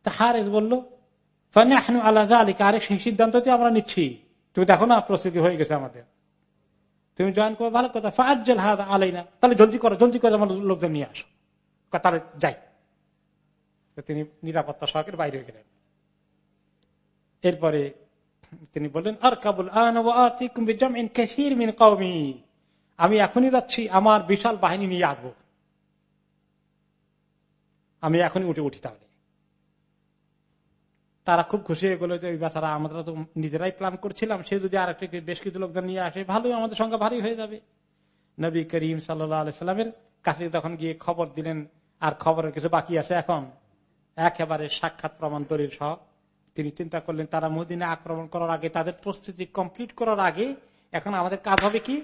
তা হারেস বলল আলাদা আলিকা আরেক সেই সিদ্ধান্তটি আমরা নিচ্ছি। তুমি দেখো না, প্রস্তুতি হয়ে গেছে আমাদের। তুমি জয়েন করো, ভালো কথা। ফাজ্জল হাত আলাই না তাহলে জলদি করো, জলদি করে আমার লোকজন নিয়ে আসো। তাহলে যাই। তিনি নিরাপত্তা সহকারে বাইরে গেলেন। এরপরে তিনি বললেন আর কাবুল আমি এখনই যাচ্ছি, আমার বিশাল বাহিনী নিয়ে আসব। আমি এখনই উঠে উঠি তাহলে। তারা খুব খুশি হয়ে গেল যে, ওই বেচারা, আমরা তো নিজেরাই প্ল্যান করছিলাম, সে যদি আর বেশ কিছু লোকজন নিয়ে আসে, ভালোই, আমাদের সঙ্গে ভারী হয়ে যাবে। নবী করিম সাল্লামের কাছে তখন গিয়ে খবর দিলেন, আর খবরের কিছু বাকি আছে এখন। একেবারে সাক্ষাৎ প্রমাণ তরির সহ তিনি চিন্তা করলেন, তারা মদিনে আক্রমণ করার আগে, তাদের প্রস্তুতি কমপ্লিট করার আগে, এখন আমাদের কাজ হবে কি?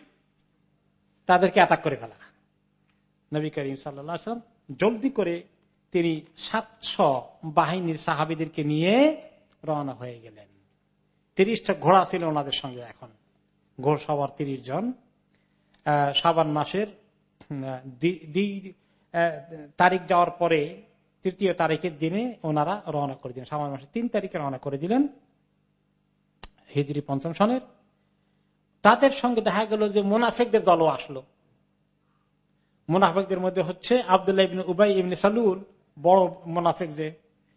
তাদেরকে অ্যাটাক করে ফেলা। নবী করিম সাল্লাম জলদি করে তিনি সাতশো বাহিনীর সাহাবিদেরকে নিয়ে রওনা হয়ে গেলেন। তিরিশটা ঘোড়া ছিল ওনাদের সঙ্গে এখন। ঘোড় সবার তিরিশ জন। সাবান মাসের তারিখ যাওয়ার পরে তৃতীয় তারিখের দিনে ওনারা রওনা করে দিলেন। সাবান মাসের তিন তারিখে রওনা করে দিলেন হিজড়ি পঞ্চম সনের। তাদের সঙ্গে দেখা গেল যে মুনাফেকদের দলও আসলো। মুনাফেকদের মধ্যে হচ্ছে আবদুল্লাহ ইবিন উবাই ইবিন সালুল, বড় মোনাফেক যে,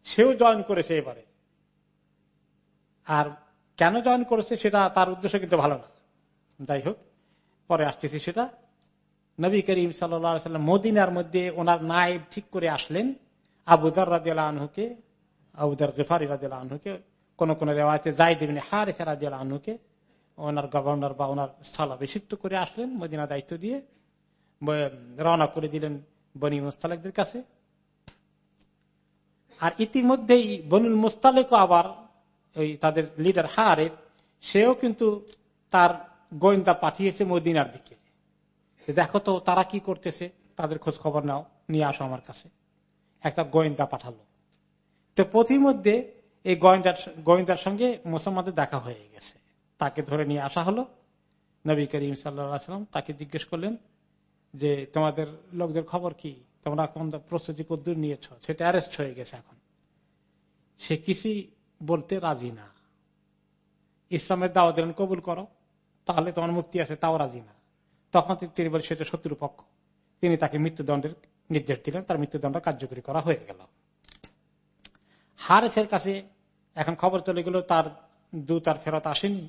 সেও জয়েন করেছে এবারে। আর কেন জয়েন করেছে সেটা তার উদ্দেশ্য কিন্তু ভালো না। যাই হোক, পরে আসতেছি সেটা। নবী করিম সাল্লাম মদিনার মধ্যে ওনার নায়েব ঠিক করে আসলেন। আবুদার রাজিয়াল আনহুকে আবুদার গেফারি রাজিয়াল আনহুকে, কোন কোন রেওয়ায়তে যাই দেবেন হারেখা রাজিয়াল আনহুকে ওনার গভর্নর বা ওনার স্থলাভিষিক্ত করে আসলেন, মদিনা দায়িত্ব দিয়ে রওনা করে দিলেন বনি মুস্তালেকদের কাছে। আর ইতিমধ্যেই বনুল মুস্তালেক আবার ওই তাদের লিডার হারে সেও কিন্তু তার গোয়েন্দা পাঠিয়েছে মদিনার দিকে। দেখো তো তারা কি করতেছে, তাদের খোঁজ খবর নাও, নিয়ে আসো আমার কাছে। একটা গোয়েন্দা পাঠালো। তো প্রতিমধ্যে এই গোয়েন্দার গোয়েন্দার সঙ্গে মুসলমানদের দেখা হয়ে গেছে। তাকে ধরে নিয়ে আসা হলো। নবী করিম সাল্লাম তাকে জিজ্ঞেস করলেন যে, তোমাদের লোকদের খবর কি? তোমরা কোন প্রস্তুতি কদ্দূর নিয়েছ? সেটা অ্যারেস্ট হয়ে গেছে এখন। সে কিছুই বলতে রাজি না। ইসলামের দাওয়া দিলেন, কবুল করো। তাহলে তোমার মুক্তি আছে, তাও রাজি না। তখন তিনি বলে সেটা শত্রু পক্ষ তিনি তাকে মৃত্যুদণ্ডের নির্দেশ দিলেন তার মৃত্যুদণ্ড কার্যকরী করা হয়ে গেল। হারেফের কাছে এখন খবর চলে গেল, তার দূত আর ফেরত আসেনি,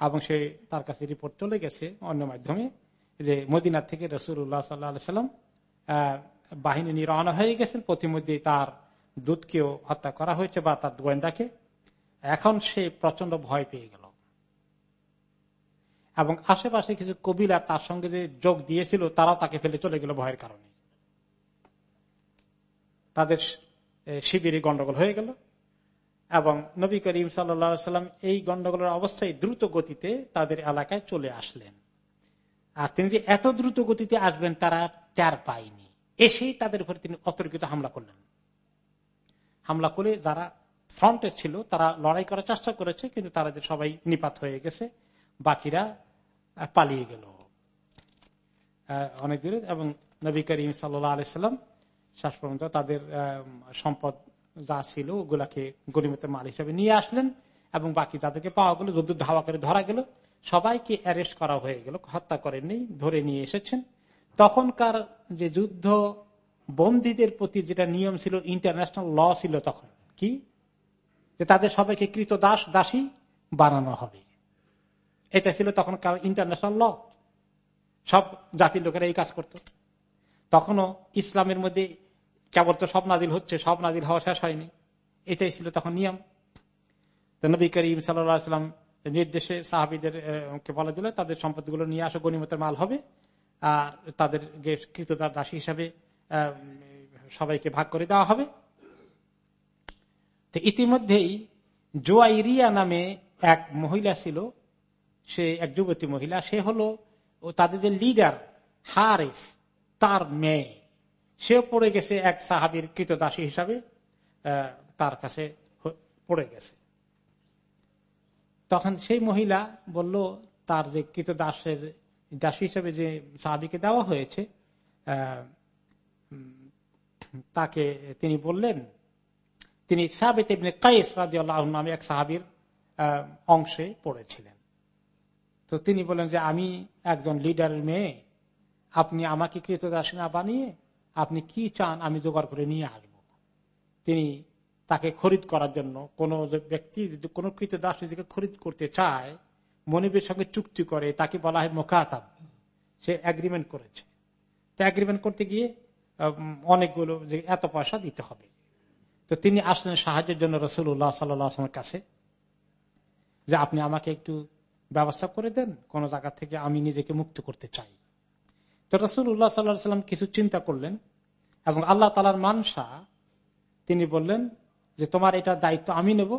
এবং সে তার কাছে রিপোর্ট চলে গেছে অন্য মাধ্যমে যে মদিনার থেকে রসুল্লাহ সাল্লাম বাহিনী নিয়ে রওনা হয়ে গেছেন। প্রতিমধ্যে তার দূতকেও হত্যা করা হয়েছে বা তার গোয়েন্দাকে। এখন সে প্রচণ্ড ভয় পেয়ে গেল। এবং আশেপাশে কিছু কবিরা তার সঙ্গে যে যোগ দিয়েছিল, তারাও তাকে ফেলে চলে গেল ভয়ের কারণে। তাদের শিবিরে গন্ডগোল হয়ে গেল এবং নবী করিম সাল্লাম এই গন্ডগোলের অবস্থায় দ্রুত গতিতে তাদের এলাকায় চলে আসলেন। আর তিনি যে এত দ্রুত গতিতে আসবেন তারা চার পায়নি। এসেই তাদের উপরে তিনি অতর্কিত হামলা করলেন। হামলা করে যারা ফ্রন্টে ছিল, তারা লড়াই করার চেষ্টা করেছে, কিন্তু তারা যে সবাই নিপাত হয়ে গেছে, বাকিরা পালিয়ে গেল। অনেক দূরে এবং নবী করিম সাল্লাহ আলাইসাল্লাম শেষ পর্যন্ত তাদের সম্পদ যা ছিল ওগুলাকে গরিমতের মাল হিসাবে নিয়ে আসলেন এবং বাকি তাদেরকে পাওয়া গেল যুদ্ধ ধাওয়া করে ধরা গেল, সবাইকে অ্যারেস্ট করা হয়ে গেল, হত্যা করেননি ধরে নিয়ে এসেছেন। তখনকার যে যুদ্ধ বন্দীদের প্রতি যেটা নিয়ম ছিল ইন্টারন্যাশনাল ল ছিল তখন, কি? যে তাদের সবাইকে কৃত দাস, দাসী বানানো হবে। এটা ছিল তখন ইন্টারন্যাশনাল ল সব জাতির লোকেরা এই কাজ করত। তখনও ইসলামের মধ্যে কেবল তো সব নাদিল হচ্ছে, সব নাদিল হওয়া শেষ হয়নি। এটাই ছিল তখন নিয়ম। নবী করিম সাল্লাম নির্দেশে সাহাবিদের বলে দিল, তাদের সম্পত্তিগুলো নিয়ে আসো গণিমতের মাল হবে। আর তাদের কৃতদার দাসী হিসাবে সবাইকে ভাগ করে দেওয়া হবে। তো ইতিমধ্যেই জোয়াইরিয়া নামে এক মহিলা ছিল, সে এক যুবতী মহিলা, সে হলো তাদের যে লিডার, হারিফ, তার মেয়ে। সেও পড়ে গেছে এক সাহাবির কৃতদাসী হিসাবে তার কাছে পড়ে গেছে। তখন সেই মহিলা বলল, তার যে কৃতদাসের দাসী হিসাবে যে সাহাবিকে দেওয়া হয়েছে তাকে তিনি বললেন, তিনি সাবেত কাইস রাজি আল্লাহ নামে এক সাহাবির অংশে পড়েছিলেন। তো তিনি বলেন যে, আমি একজন লিডারের মেয়ে, আপনি আমাকে কৃতদাসী না বানিয়ে আপনি কি চান আমি জোগাড় করে নিয়ে আসব? তিনি তাকে খরিদ করার জন্য কোন ব্যক্তি যদি কোন কৃতদাস নিজেকে খরিদ করতে চায়, মনিবের সঙ্গে চুক্তি করে, তাকে বলা হয় মোকাতাব সে অ্যাগ্রিমেন্ট করেছে। তো অ্যাগ্রিমেন্ট করতে গিয়ে অনেকগুলো যে এত পয়সা দিতে হবে। তো তিনি আসলেন সাহায্যের জন্য রসুল্লাহ সাল্লামের কাছে। যে আপনি আমাকে একটু ব্যবস্থা করে দেন, কোন জায়গা থেকে আমি নিজেকে মুক্ত করতে চাই। তো রসুল্লাহ সাল্লাহ সাল্লাম কিছু চিন্তা করলেন এবং আল্লাহ তালার মানসা, তিনি বললেন যে তোমার এটা দায়িত্ব আমি নেব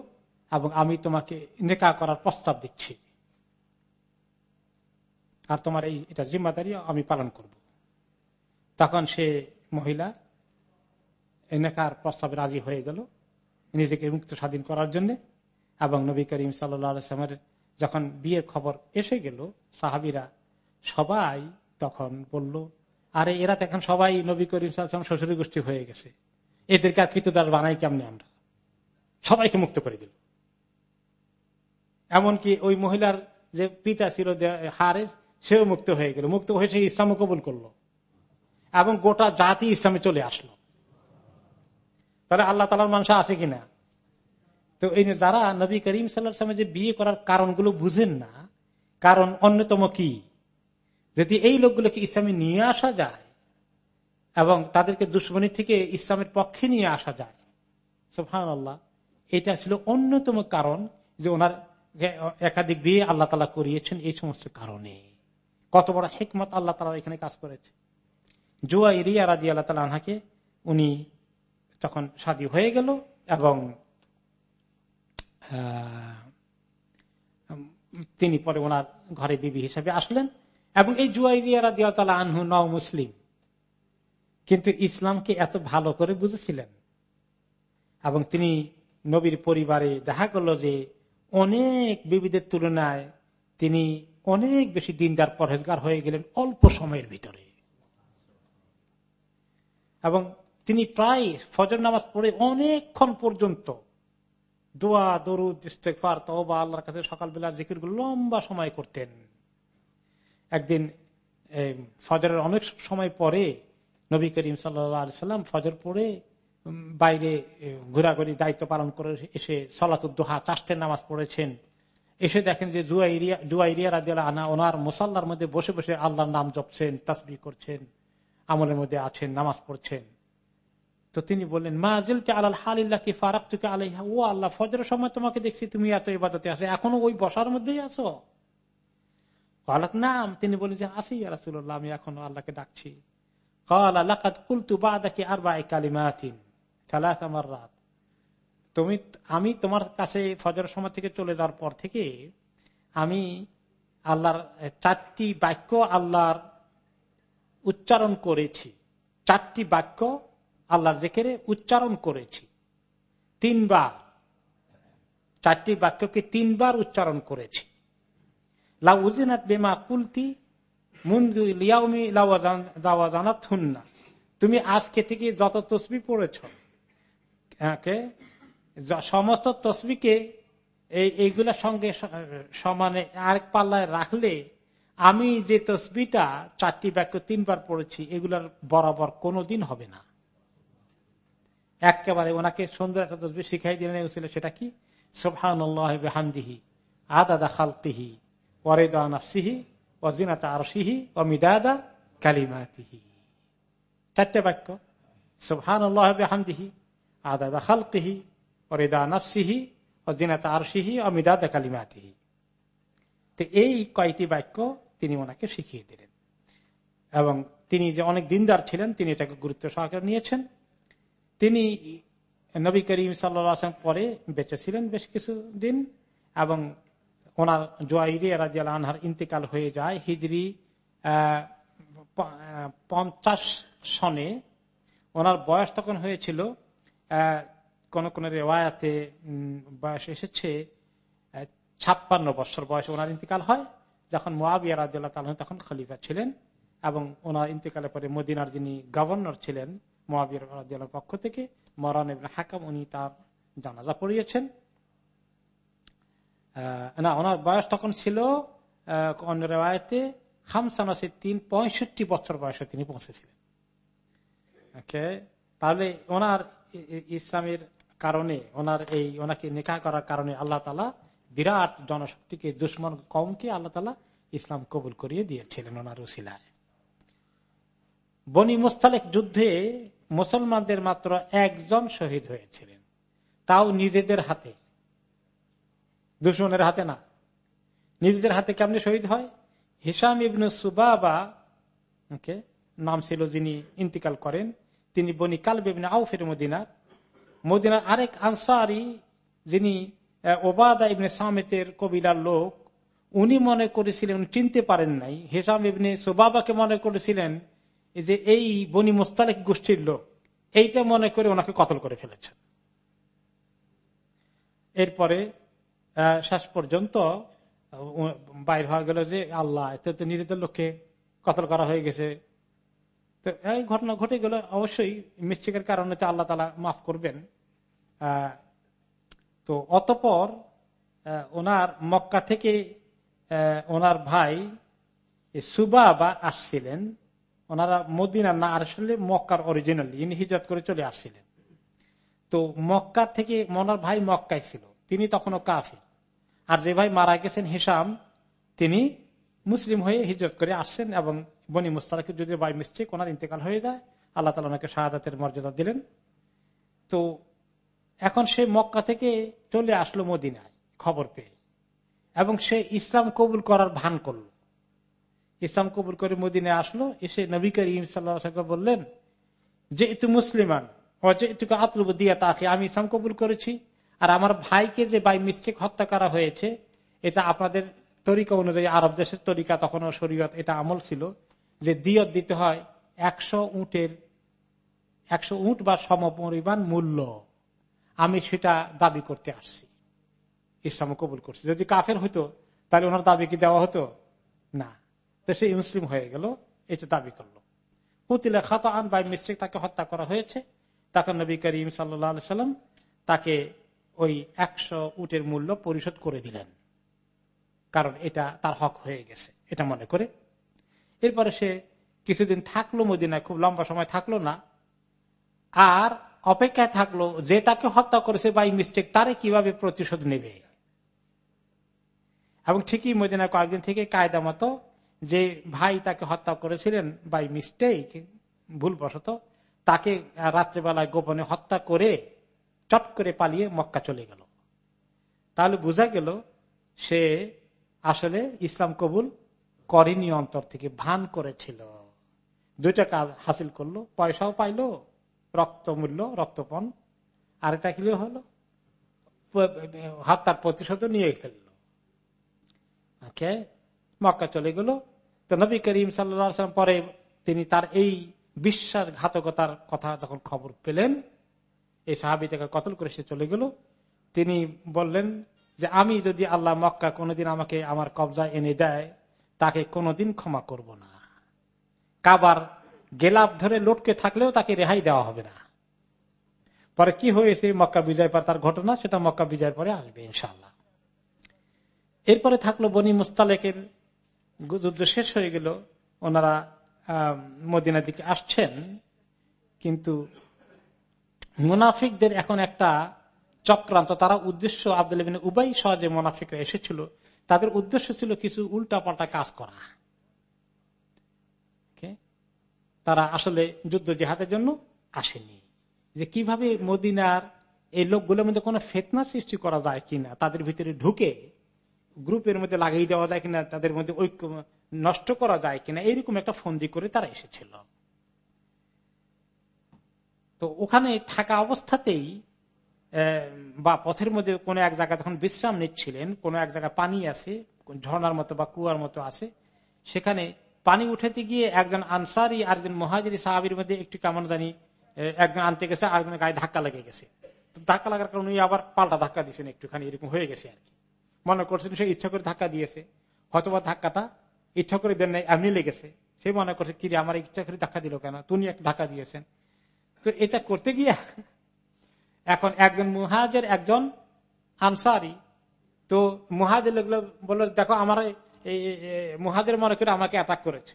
এবং আমি তোমাকে নেকা করার প্রস্তাব দিচ্ছি। আর তোমার এই এটা জিম্মাদারি আমি পালন করব। তখন সে মহিলা নেকার প্রস্তাবে রাজি হয়ে গেল নিজেকে মুক্ত স্বাধীন করার জন্য এবং নবী করিম সাল্লামের যখন বিয়ের খবর এসে গেল, সাহাবিরা সবাই তখন বলল, আরে, এরা তো এখন সবাই নবী করিম শ্বশুর গোষ্ঠী হয়ে গেছে। এদেরকে আর কৃতদাস বানাই কেমনি আমরা? সবাইকে মুক্ত করে দিল। এমনকি ওই মহিলার যে পিতা ছিল হারে সেও মুক্ত হয়ে গেল। মুক্ত হয়ে সে ইসলাম কবুল করল এবং গোটা জাতি ইসলামে চলে আসলো। তাহলে আল্লাহ তালার মানুষ আছে কিনা? তো এই যারা নবী করিম সাল্লাহ যে বিয়ে করার কারণগুলো বুঝেন না, কারণ অন্যতম কি? যদি এই লোকগুলোকে ইসলামে নিয়ে আসা যায় এবং তাদেরকে দুশ্মনী থেকে ইসলামের পক্ষে নিয়ে আসা যায় সোফান আল্লাহ এটা ছিল অন্যতম কারণ যে ওনার একাধিক বিয়ে আল্লাহ তালা করিয়েছেন এই সমস্ত কারণে। কত বড় হেকমত আল্লাহ তালা এখানে কাজ করেছে। জুয়া ইরিয়া রাজি আল্লাহ তালা আনহাকে উনি তখন সাদী হয়ে গেল এবং তিনি পরে ওনার ঘরে বিবি হিসাবে আসলেন। এবং এই জুয়াইরিয়ারা দিয়াতলা আনহু ন মুসলিম। কিন্তু ইসলামকে এত ভালো করে বুঝেছিলেন। এবং তিনি নবীর পরিবারে দেখা গেল যে অনেক বিবিদের তুলনায় তিনি অনেক বেশি দিনদার পরহেজগার হয়ে গেলেন অল্প সময়ের ভিতরে। এবং তিনি প্রায় ফজর নামাজ পড়ে অনেকক্ষণ পর্যন্ত দোয়া, দরুদ ইস্তেকফার তবা আল্লাহর কাছে সকালবেলা জিকিরগুলো লম্বা সময় করতেন। একদিন ফজরের অনেক সময় পরে নবী করিম সাল্লাম ফজর পড়ে বাইরে ঘোরাঘুরি, দায়িত্ব পালন করে এসে সলাতুদ্দোহা চাষতের নামাজ পড়েছেন। এসে দেখেন যে জুয়া ইরিয়া রাজিয়াল আনা ওনার মুসাল্লার মধ্যে বসে বসে আল্লাহর নাম জপছেন তাসবি করছেন, আমলের মধ্যে আছেন, নামাজ পড়ছেন। তো তিনি বললেন, মা জিলতে আল্লাহ হালিল্লাহ ফারাক তুকে আলাইহা? ও আল্লাহ, ফজরের সময় তোমাকে দেখছি, তুমি এত ইবাদতে আছো, এখনও ওই বসার মধ্যেই আছো? আল্লাহ নাম। তিনি বলেন যে, আসি রাসুল্লাহ আমি এখনও আল্লাহকে ডাকছি। তুমি, আমি তোমার কাছে ফজর সময় থেকে চলে যাওয়ার পর থেকে আমি আল্লাহর চারটি বাক্য আল্লাহর উচ্চারণ করেছি। চারটি বাক্য আল্লাহর জেকেরে উচ্চারণ করেছি। তিনবার। চারটি বাক্যকে তিনবার উচ্চারণ করেছি। বেমা কুলতি তুমি আজকে থেকে যত তসবি পড়েছ সমস্ত তসবিকে এইগুলোর সঙ্গে সমানে আরেক পাল্লায় রাখলে আমি যে তসবিটা চারটি বাক্য তিনবার পড়েছি, এগুলার বরাবর কোনোদিন হবে না। একেবারে ওনাকে সুন্দর একটা তসবি শিখাই দিলেন সেটা কি? সোফান আদাদা খালতিহি ওয়ারেদা নাফসিহি অজিনাতা আরশিহি ও মিদাদা কালিমাতিহি চারটে বাক্য। সোফান হামদিহি আদাদা খালতিহি ওরেদা নাফসিহি অজিনাতা আরশিহি ও মিদাদা কালিমাতিহি। তো এই কয়টি বাক্য তিনি ওনাকে শিখিয়ে দিলেন। এবং তিনি যে অনেক দিনদার ছিলেন, তিনি এটাকে গুরুত্ব সহকারে নিয়েছেন। তিনি নবী করিম সাল্লাম পরে বেঁচে ছিলেন বেশ কিছু দিন এবং ওনার জোয়াইরি রাজিয়াল আনহার ইন্তেকাল হয়ে যায় হিজরি পঞ্চাশ সনে। ওনার বয়স তখন হয়েছিল কোন কোন রেওয়ায়াতে বয়স এসেছে ছাপ্পান্ন বছর বয়সে ওনার ইন্তেকাল হয়, যখন মোয়াবিয়া রাজিয়াল তখন খলিফা ছিলেন এবং ওনার ইন্তেকালের পরে মদিনার যিনি গভর্নর ছিলেন মহাবীর পক্ষ থেকে, মরান এবং হাকাম উনি তার জানাজা পড়িয়েছেন। না, ওনার বয়স তখন ছিল অন্য রেওয়ায়তে খামসানাসের তিন, পঁয়ষট্টি বছর বয়সে তিনি পৌঁছেছিলেন। তাহলে ওনার ইসলামের কারণে, ওনার এই, ওনাকে নিকা করার কারণে আল্লাহ তালা বিরাট জনশক্তিকে, দুশ্মন কমকে আল্লাহ তালা ইসলাম কবুল করিয়ে দিয়েছিলেন ওনার উসিলায়। বনি মোস্তালেক যুদ্ধে মুসলমানদের মাত্র একজন শহীদ হয়েছিলেন। তাও নিজেদের হাতে। দুশ্মনের হাতে না। নিজেদের হাতে কেমনি শহীদ হয়? হিসাম ইবনু সুবাবা নাম ছিল যিনি ইন্তিকাল করেন, তিনি বনি কালবেবিন আউফের মদিনার। মদিনার আরেক আনসারি, যিনি ওবাদা ইবনে সামেতের কবিলার লোক, উনি মনে করেছিলেন চিনতে পারেন নাই, হেসাম ইবনে সুবাবাকে মনে করেছিলেন যে এই বনি মোস্তালেক গোষ্ঠীর লোক, এইটা মনে করে ওনাকে কতল করে ফেলেছে এরপরে শেষ পর্যন্ত বাইর হয়ে গেল যে, আল্লাহ নিজেদের লোককে কতল করা হয়ে গেছে। তো এই ঘটনা ঘটে গেল অবশ্যই মিস্টেকের কারণে আল্লাহ তালা মাফ করবেন। তো অতপর ওনার মক্কা থেকে ওনার ভাই সুবা বা আসছিলেন। ওনারা মদিনা না আসলে মক্কার অরিজিনালি ইনি হিজরত করে চলে আসছিলেন। তো মক্কা থেকে, মনার ভাই মক্কায় ছিল। তিনি তখনও কাফি আর যে ভাই মারা গেছেন হিসাম, তিনি মুসলিম হয়ে হিজরত করে আসছেন এবং বনি মুস্তারাকে যদি বাই মিস্টেক ওনার ইন্তেকাল হয়ে যায়, আল্লাহ তালা ওনাকে শাহাদাতের মর্যাদা দিলেন। তো এখন সে মক্কা থেকে চলে আসলো মদিনায় খবর পেয়ে এবং সে ইসলাম কবুল করার ভান করল। ইসলাম কবুল করে মদিনে আসলো, এসে নবী করিম সাল্লা বললেন যে এতু মুসলিমান যেহেতু আতলুব দিয়া তাকে আমি ইসলাম কবুল করেছি আর আমার ভাইকে যে বাই মিস্টেক হত্যা করা হয়েছে, এটা আপনাদের তরিকা অনুযায়ী আরব দেশের তরিকা তখনও শরীয়ত এটা আমল ছিল, যে দিয়ত দিতে হয় একশো উটের, একশো উট বা সমপরিমাণ মূল্য। আমি সেটা দাবি করতে আসছি। ইসলাম কবুল করছি। যদি কাফের হতো, তাহলে ওনার দাবি কি দেওয়া হতো? না। তো সে মুসলিম হয়ে গেল, এটা দাবি করল। পুতিলে খাতা আন বাই মিস্টেক তাকে হত্যা করা হয়েছে। তখন নবী করিম সাল্লাম তাকে ওই একশো উটের মূল্য পরিশোধ করে দিলেন। কারণ এটা তার হক হয়ে গেছে, এটা মনে করে। এরপরে সে কিছুদিন থাকল মদিনায়, খুব লম্বা সময় থাকল না। আর অপেক্ষায় থাকল যে তাকে হত্যা করেছে বাই মিস্টেক তারে কীভাবে প্রতিশোধ নেবে? এবং ঠিকই মদিনা কয়েকদিন থেকে কায়দা মতো যে ভাই তাকে হত্যা করেছিলেন বাই মিস্টেক ভুলবশত, তাকে রাত্রেবেলায় গোপনে হত্যা করে চট করে পালিয়ে মক্কা চলে গেল। তাহলে বোঝা গেল সে আসলে ইসলাম কবুল করেনি অন্তর থেকে, ভান করেছিল। দুইটা কাজ হাসিল করল, পয়সাও পাইল, রক্ত মূল্য, রক্তপণ, আর এটা কি হলো? হত্যার প্রতিশোধ নিয়ে ফেলল। ওকে, মক্কা চলে গেল। তো নবী করিম সাল্লাম পরে তিনি তার এই বিশ্বাসঘাতকতার কথা যখন খবর পেলেন এই সাহাবি থেকে কতল করে সে চলে গেল। তিনি বললেন যে, আমি যদি আল্লাহ মক্কা কোনোদিন আমাকে আমার কবজা এনে দেয়, তাকে কোনোদিন ক্ষমা করব না। কাবার গেলাপ ধরে লটকে থাকলেও তাকে রেহাই দেওয়া হবে না। পরে কি হয়েছে? মক্কা বিজয় পর তার ঘটনা, সেটা মক্কা বিজয়ের পরে আসবে ইনশাল্লাহ এরপরে থাকল বনি মুস্তালেকের যুদ্ধ শেষ হয়ে গেল। ওনারা মদিনার দিকে আসছেন, কিন্তু মুনাফিকদের এখন একটা চক্রান্ত। তারা উদ্দেশ্য আব্দুল উবাই সহজে মোনাফিকরা এসেছিল, তাদের উদ্দেশ্য ছিল কিছু উল্টা পাল্টা কাজ করা। তারা আসলে যুদ্ধ জেহাদের জন্য আসেনি। যে কীভাবে মদিনার এই লোকগুলোর মধ্যে কোন ফেতনা সৃষ্টি করা যায় কিনা, তাদের ভিতরে ঢুকে গ্রুপের মধ্যে লাগিয়ে দেওয়া যায় কিনা, তাদের মধ্যে ঐক্য নষ্ট করা যায় কিনা, এইরকম একটা ফন্দি করে তারা এসেছিল। তো ওখানে থাকা অবস্থাতেই বা পথের মধ্যে কোন এক জায়গায় যখন বিশ্রাম নিচ্ছিলেন, কোন এক জায়গায় পানি আছে ঝর্নার মতো বা কুয়ার মতো আছে, সেখানে পানি উঠাতে গিয়ে একজন আনসারি আর একজন মহাজির সাহাবির মধ্যে একটু কেমন জানি একজন আনতে গেছে আর একজনের গায়ে ধাক্কা লেগে গেছে। ধাক্কা লাগার কারণে আবার পাল্টা ধাক্কা দিয়েছেন একটুখানি, এরকম হয়ে গেছে আর কি। মনে করছেন সে ইচ্ছা করে ধাক্কা দিয়েছে, হয়তোবা ধাক্কাটা ইচ্ছা করে দেন নাই, এমনি লেগেছে। সে মনে করছে কি আমার ইচ্ছা করে ধাক্কা দিল কেন? তুমি একটা ধাক্কা দিয়েছেন। তো এটা করতে গিয়া এখন একজন মুহাজের, একজন আনসারি। তো মুহাজের লোকগুলো বলল, দেখো, আমার এই মুহাজের মনে করে আমাকে অ্যাটাক করেছে।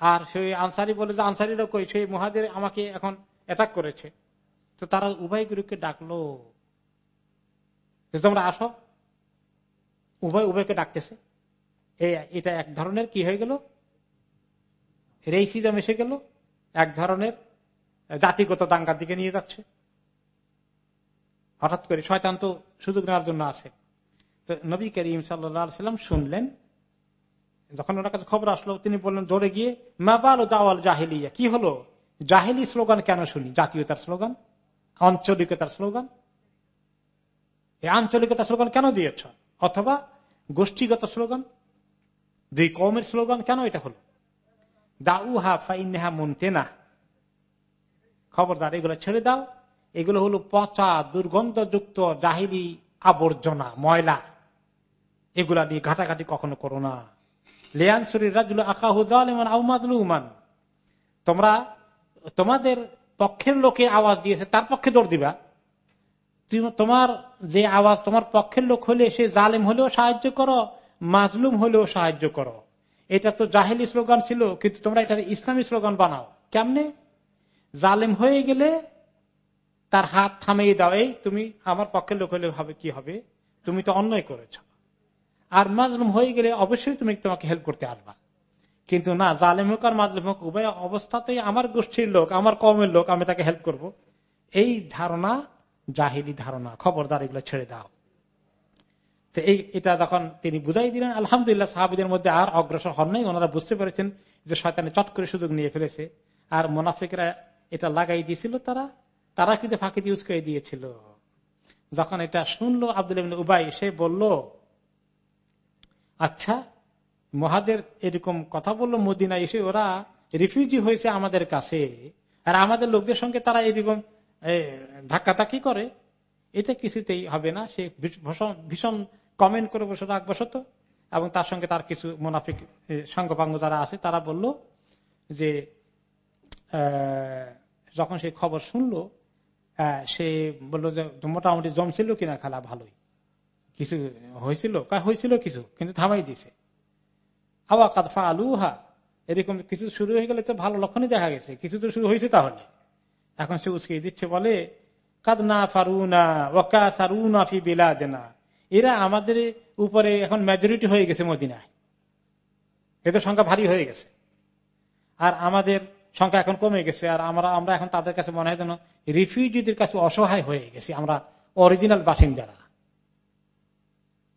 আর সেই আনসারি বলে যে আনসারি লোক সেই মুহাজের আমাকে এখন অ্যাটাক করেছে। তো তারা উভয় গুরুকে ডাকলো। তোমরা আসো। উভয়, উভয়কে ডাকতেছে। এটা এক ধরনের কি হয়ে গেল? রেসিজম এসে গেল। এক ধরনের জাতিগত দাঙ্গার দিকে নিয়ে যাচ্ছে। হঠাৎ করে শয়তান তো সুযোগ নেওয়ার জন্য আছে। তো নবী করিম সাল্লাম শুনলেন, যখন ওনার কাছে খবর আসলো, তিনি বললেন, দৌড়ে গিয়ে মাবাল দাওয়াল জাহিলিয়া। কি হলো? জাহেলি স্লোগান কেন শুনি? জাতীয়তার স্লোগান? আঞ্চলিকতার স্লোগান? এই আঞ্চলিকতার স্লোগান কেন দিয়েছ? অথবা গোষ্ঠীগত স্লোগান? দুই কমের স্লোগান কেন এটা হলো? দাউহা ফাইনেহা মুনতেনা। খবরদার, এগুলো ছেড়ে দাও। এগুলো হলো পচা, দুর্গন্ধযুক্ত জাহিরি আবর্জনা, ময়লা। এগুলা নিয়ে ঘাটাঘাটি কখনো করো না। লিয়ান রাজুল আকাহুদান তোমরা, তোমাদের পক্ষের লোকে আওয়াজ দিয়েছে, তার পক্ষে দৌড় দিবা। তোমার যে আওয়াজ তোমার পক্ষের লোক হলে সে জালেম হলেও সাহায্য করো, মাজলুম হলেও সাহায্য করো। এটা তো জাহেলি স্লোগান ছিল, কিন্তু তোমরা এটা ইসলামী স্লোগান বানাও। কেমনে? জালেম হয়ে গেলে তার হাত থামিয়ে দাও, এই, তুমি আমার পক্ষে লোক হলে হবে, কি হবে? তুমি তো অন্যায় করেছ। আর মাজলুম হয়ে গেলে অবশ্যই তুমি তোমাকে হেল্প করতে আসবা। কিন্তু না, জালেম হোক আর মাজলুম হোক, উভয় অবস্থাতেই আমার গোষ্ঠীর লোক, আমার কমের লোক, আমি তাকে হেল্প করব। এই ধারণা, জাহিলি ধারণা, খবরদার, এগুলো ছেড়ে দাও। তো এই, এটা যখন তিনি বুঝাই দিলেন, আলহামদুলিল্লাহ সাহাবিদের মধ্যে আর অগ্রসর হন নাই। ওনারা বুঝতে পেরেছেন যে শয়তানে চট করে সুযোগ নিয়ে ফেলেছে। আর মোনাফিকরা এটা লাগাই দিয়েছিল তারা তারা কিন্তু ফাঁকি ইউজ করে দিয়েছিল। যখন এটা শুনলো আব্দুল উবাই, সে বলল আচ্ছা মহাদের এরকম কথা বলল মদিনা এসে ওরা রিফিউজি হয়েছে আমাদের কাছে, আর আমাদের লোকদের সঙ্গে তারা এরকম ধাক্কাধাক্কি করে। এটা কিছুতেই হবে না, সে ভীষণ কমেন্ট করে বসে রাখ বসত এবং তার সঙ্গে তার কিছু মোনাফিক সঙ্গপাঙ্গ যারা আছে, তারা বলল যে যখন সে খবর শুনলো সে বলল যে মোটামুটি জমছিল কিনা খেলা? ভালোই। কিছু হয়েছিল? হয়েছিল কিছু, কিন্তু থামাই দিছে। হাওয়া কাদফা আলুহা এরকম কিছু শুরু হয়ে গেলে তো ভালো লক্ষণই দেখা গেছে। কিছু তো শুরু হয়েছে তাহলে। এখন সে উসকে দিচ্ছে, বলে কাদনা ফারুনা ওকা সারুনা ফি বিলা দেনা এরা আমাদের উপরে এখন মেজরিটি হয়ে গেছে মদিনায়। এদের সংখ্যা ভারী হয়ে গেছে। আর আমাদের সংখ্যা এখন কমে গেছে, আর আমরা আমরা এখন তাদের কাছে মনে হয় যেন রিফিউজিদের কাছে অসহায় হয়ে গেছি, আমরা অরিজিনাল বাসিন্দারা।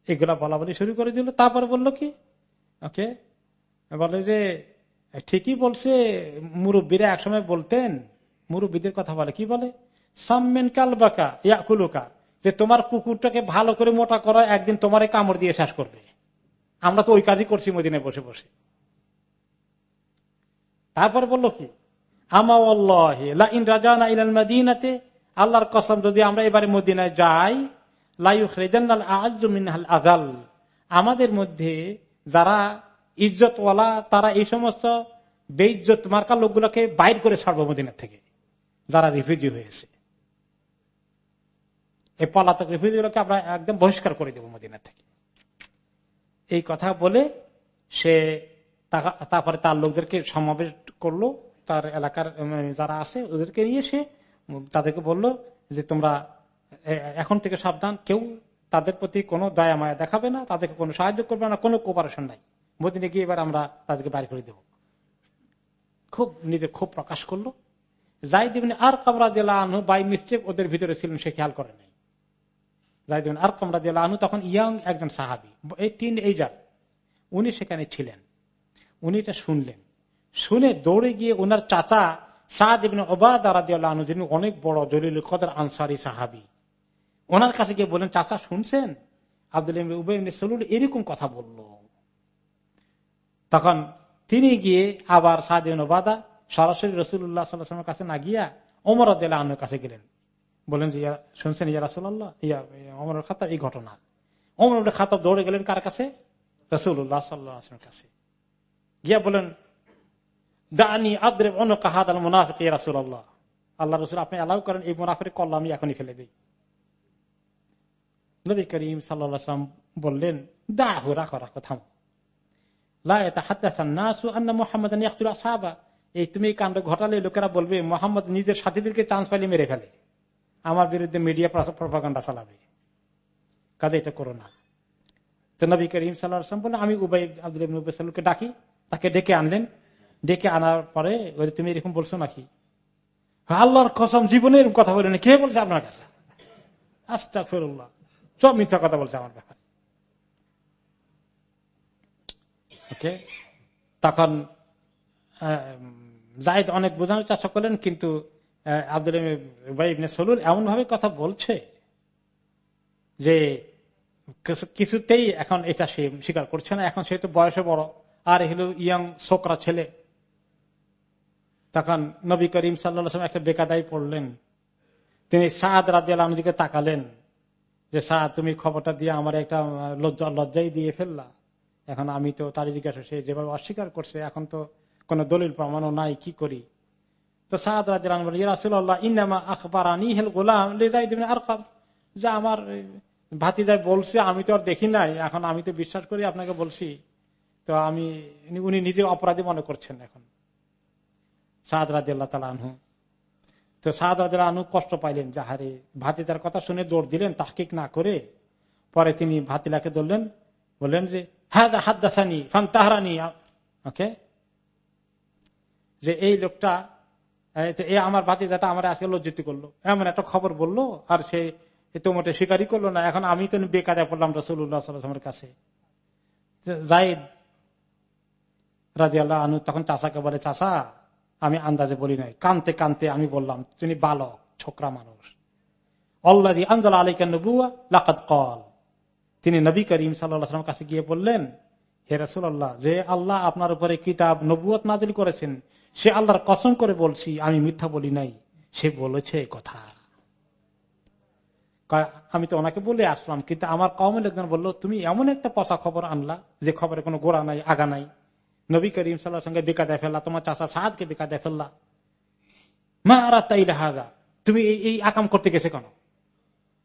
এগুলা বলা বলি শুরু করে দিল, তারপর বলল কি? ওকে? বলে যে, ঠিকই বলছে, মুরব্বীরা একসময় বলতেন, মুরব্বীদের কথা বলে, কি বলে? সামমেন কালবাকা ইয়াকুলুকা, যে তোমার কুকুরটাকে ভালো করে মোটা করা, একদিন তোমারে কামড় দিয়ে শেষ করবে। আমরা তো ওই কাজই করছি মদিনে বসে বসে। তারপর বলল কি? আমাদিনাতে আল্লাহর কসম, যদি আমরা এবারে মদিনায় যাই আজাল আমাদের মধ্যে যারা ইজ্জতওয়ালা, তারা এই সমস্ত বেইজ্জত মার্কা লোকগুলোকে বাইর করে ছাড়বো মদিনার থেকে, যারা রিফিউজি হয়েছে। এই পলাতক রিফিউজিগুলোকে আমরা একদম বহিষ্কার করে দেব মদিনার থেকে। এই কথা বলে সে তারপরে তার লোকদেরকে সমাবেশ করল, তার এলাকার যারা আছে, ওদেরকে নিয়ে সে তাদেরকে বলল যে তোমরা এখন থেকে সাবধান, কেউ তাদের প্রতি কোনো দয়া মায়া দেখাবে না, তাদেরকে কোনো সাহায্য করবে না, কোনো কোপারেশন নাই। মদিনে গিয়ে এবার আমরা তাদেরকে বাইর করে দেব। খুব, নিজে খুব প্রকাশ করল। যাই দিবেন আর কামরা দিলা আনহু বাই মিস্টেক ওদের ভিতরে ছিলেন, সে খেয়াল করে নাই। যাই দিবেন আর কামরা দিলা আনহু তখন ইয়াং একজন সাহাবি এই তিন এইজার উনি সেখানে ছিলেন। উনি এটা শুনলেন। শুনে দৌড়ে গিয়ে ওনার চাচা সাদ অনেক বড় জলিল কদর আনসারি সাহাবি, ওনার কাছে গিয়ে বলেন চাচা, শুনছেন? আব্দুল উবাই সলুল এরকম কথা বলল। তখন তিনি গিয়ে আবার সাদ ওবাদা সরাসরি রসুল্লাহ সাল্লামের কাছে না গিয়া ওমর আদাল আনুর কাছে গেলেন। বলেন যে, ইয়া, শুনছেন ইয়া রাসুল্লাহ ইয়া অমর খাতাব, এই ঘটনা। অমর খাতাব দৌড়ে গেলেন কার কাছে? রসুল্লাহ সাল্লাহ কাছে। গিয়া বলেন দানি আদ্রে কাহাদ আল মুনাফিক রাসুল আল্লাহ রসুল, আপনি আলাউ করেন, এই মুনাফের কল্লা আমি এখনই ফেলে দিই। নবী করিম সাল্লাম বললেন, দাহু, রাখো রাখো, থাম। এই তুমি কাণ্ড ঘটালে, লোকেরা বলবে, মোহাম্মদ নিজের সাথীদেরকে চান্স পাইলে মেরে ফেলে। আমার বিরুদ্ধে মিডিয়া প্রপাগান্ডা চালাবে। কাজে এটা করো তো নবী করিম সাল্লাম বলে আমি উবাই আব্দুল ডাকি। তাকে ডেকে আনলেন। ডেকে আনার পরে তুমি এরকম বলছো নাকি? আল্লাহর কসম, জীবনে এরকম কথা বলেন। কে বলছে আপনার কাছে? আস্তা ফেরুল্লাহ সব মিথ্যা কথা বলছে আমার ব্যাপারে। ওকে? তখন জাহিদ অনেক বোঝানোর চেষ্টা করলেন, কিন্তু আব্দুল সলুল এমন ভাবে কথা বলছে যে কিছুতেই এখন এটা সে স্বীকার করছে না। এখন সে তো বয়সে বড়। আর হলো ইয়াং শোকরা ছেলে। তখন নবী করিম সাল্লা একটা বেকাদাই পড়লেন। তিনি সাদ রাজিয়াল দিকে তাকালেন যে, সাদ, তুমি খবরটা দিয়ে আমার একটা লজ্জা, লজ্জাই দিয়ে ফেললা। এখন আমি তো তার জিজ্ঞাসা, সে যেভাবে অস্বীকার করছে, এখন তো কোন দলিল প্রমাণও নাই, কি করি? তো সাদ রাজিয়াল বলে রাসুল্লাহ ইনামা আখবর আনি হেল গোলাম লেজাই দেবেন আর যে আমার ভাতিজাই বলছে, আমি তো আর দেখি নাই। এখন আমি তো বিশ্বাস করি আপনাকে বলছি। তো আমি উনি নিজে অপরাধী মনে করছেন এখন। সাদ রাজিয়াল্লাহ তো সাদ রাজ আনহু কষ্ট পাইলেন যাহারে ভাতিজার কথা শুনে দৌড় দিলেন, তাহকিক না করে পরে তিনি ভাতিলাকে ধরলেন, বললেন যে হ্যাঁ হাত দাসানি ফান ওকে? যে, এই লোকটা, এই আমার ভাতিজাটা আমার আজকে লজ্জিত করল। এমন একটা খবর বলল, আর সে তোমাকে স্বীকারই করল না। এখন আমি তো বেকারে পড়লাম রসুল্লাহ কাছে। জাইদ রাজি আল্লাহ আনু তখন চাষাকে বলে চাষা আমি আন্দাজে বলি নাই। কানতে কানতে আমি বললাম তিনি বালক, ছোকরা মানুষ। অল্লাদি আন্দোল আলিকা নবুয়া লাকাত কল তিনি নবী করিম সাল্লাম কাছে গিয়ে বললেন, হে রসুল্লাহ যে আল্লাহ আপনার উপরে কিতাব নবুয়ত নাজিল করেছেন, সে আল্লাহর কসম করে বলছি, আমি মিথ্যা বলি নাই। সে বলেছে কথা। আমি তো ওনাকে বলে আসলাম, কিন্তু আমার কমের একজন বলল, তুমি এমন একটা পচা খবর আনলা, যে খবরে কোনো গোড়া নাই, আগা নাই। নবী করিম সাল্লাহ সঙ্গে বেকাদায় ফেললা, তোমার চাষা সাহাদকে বেকাদায় ফেললা। মা তাই হাদা, তুমি এই- আকাম করতে গেছে কেন?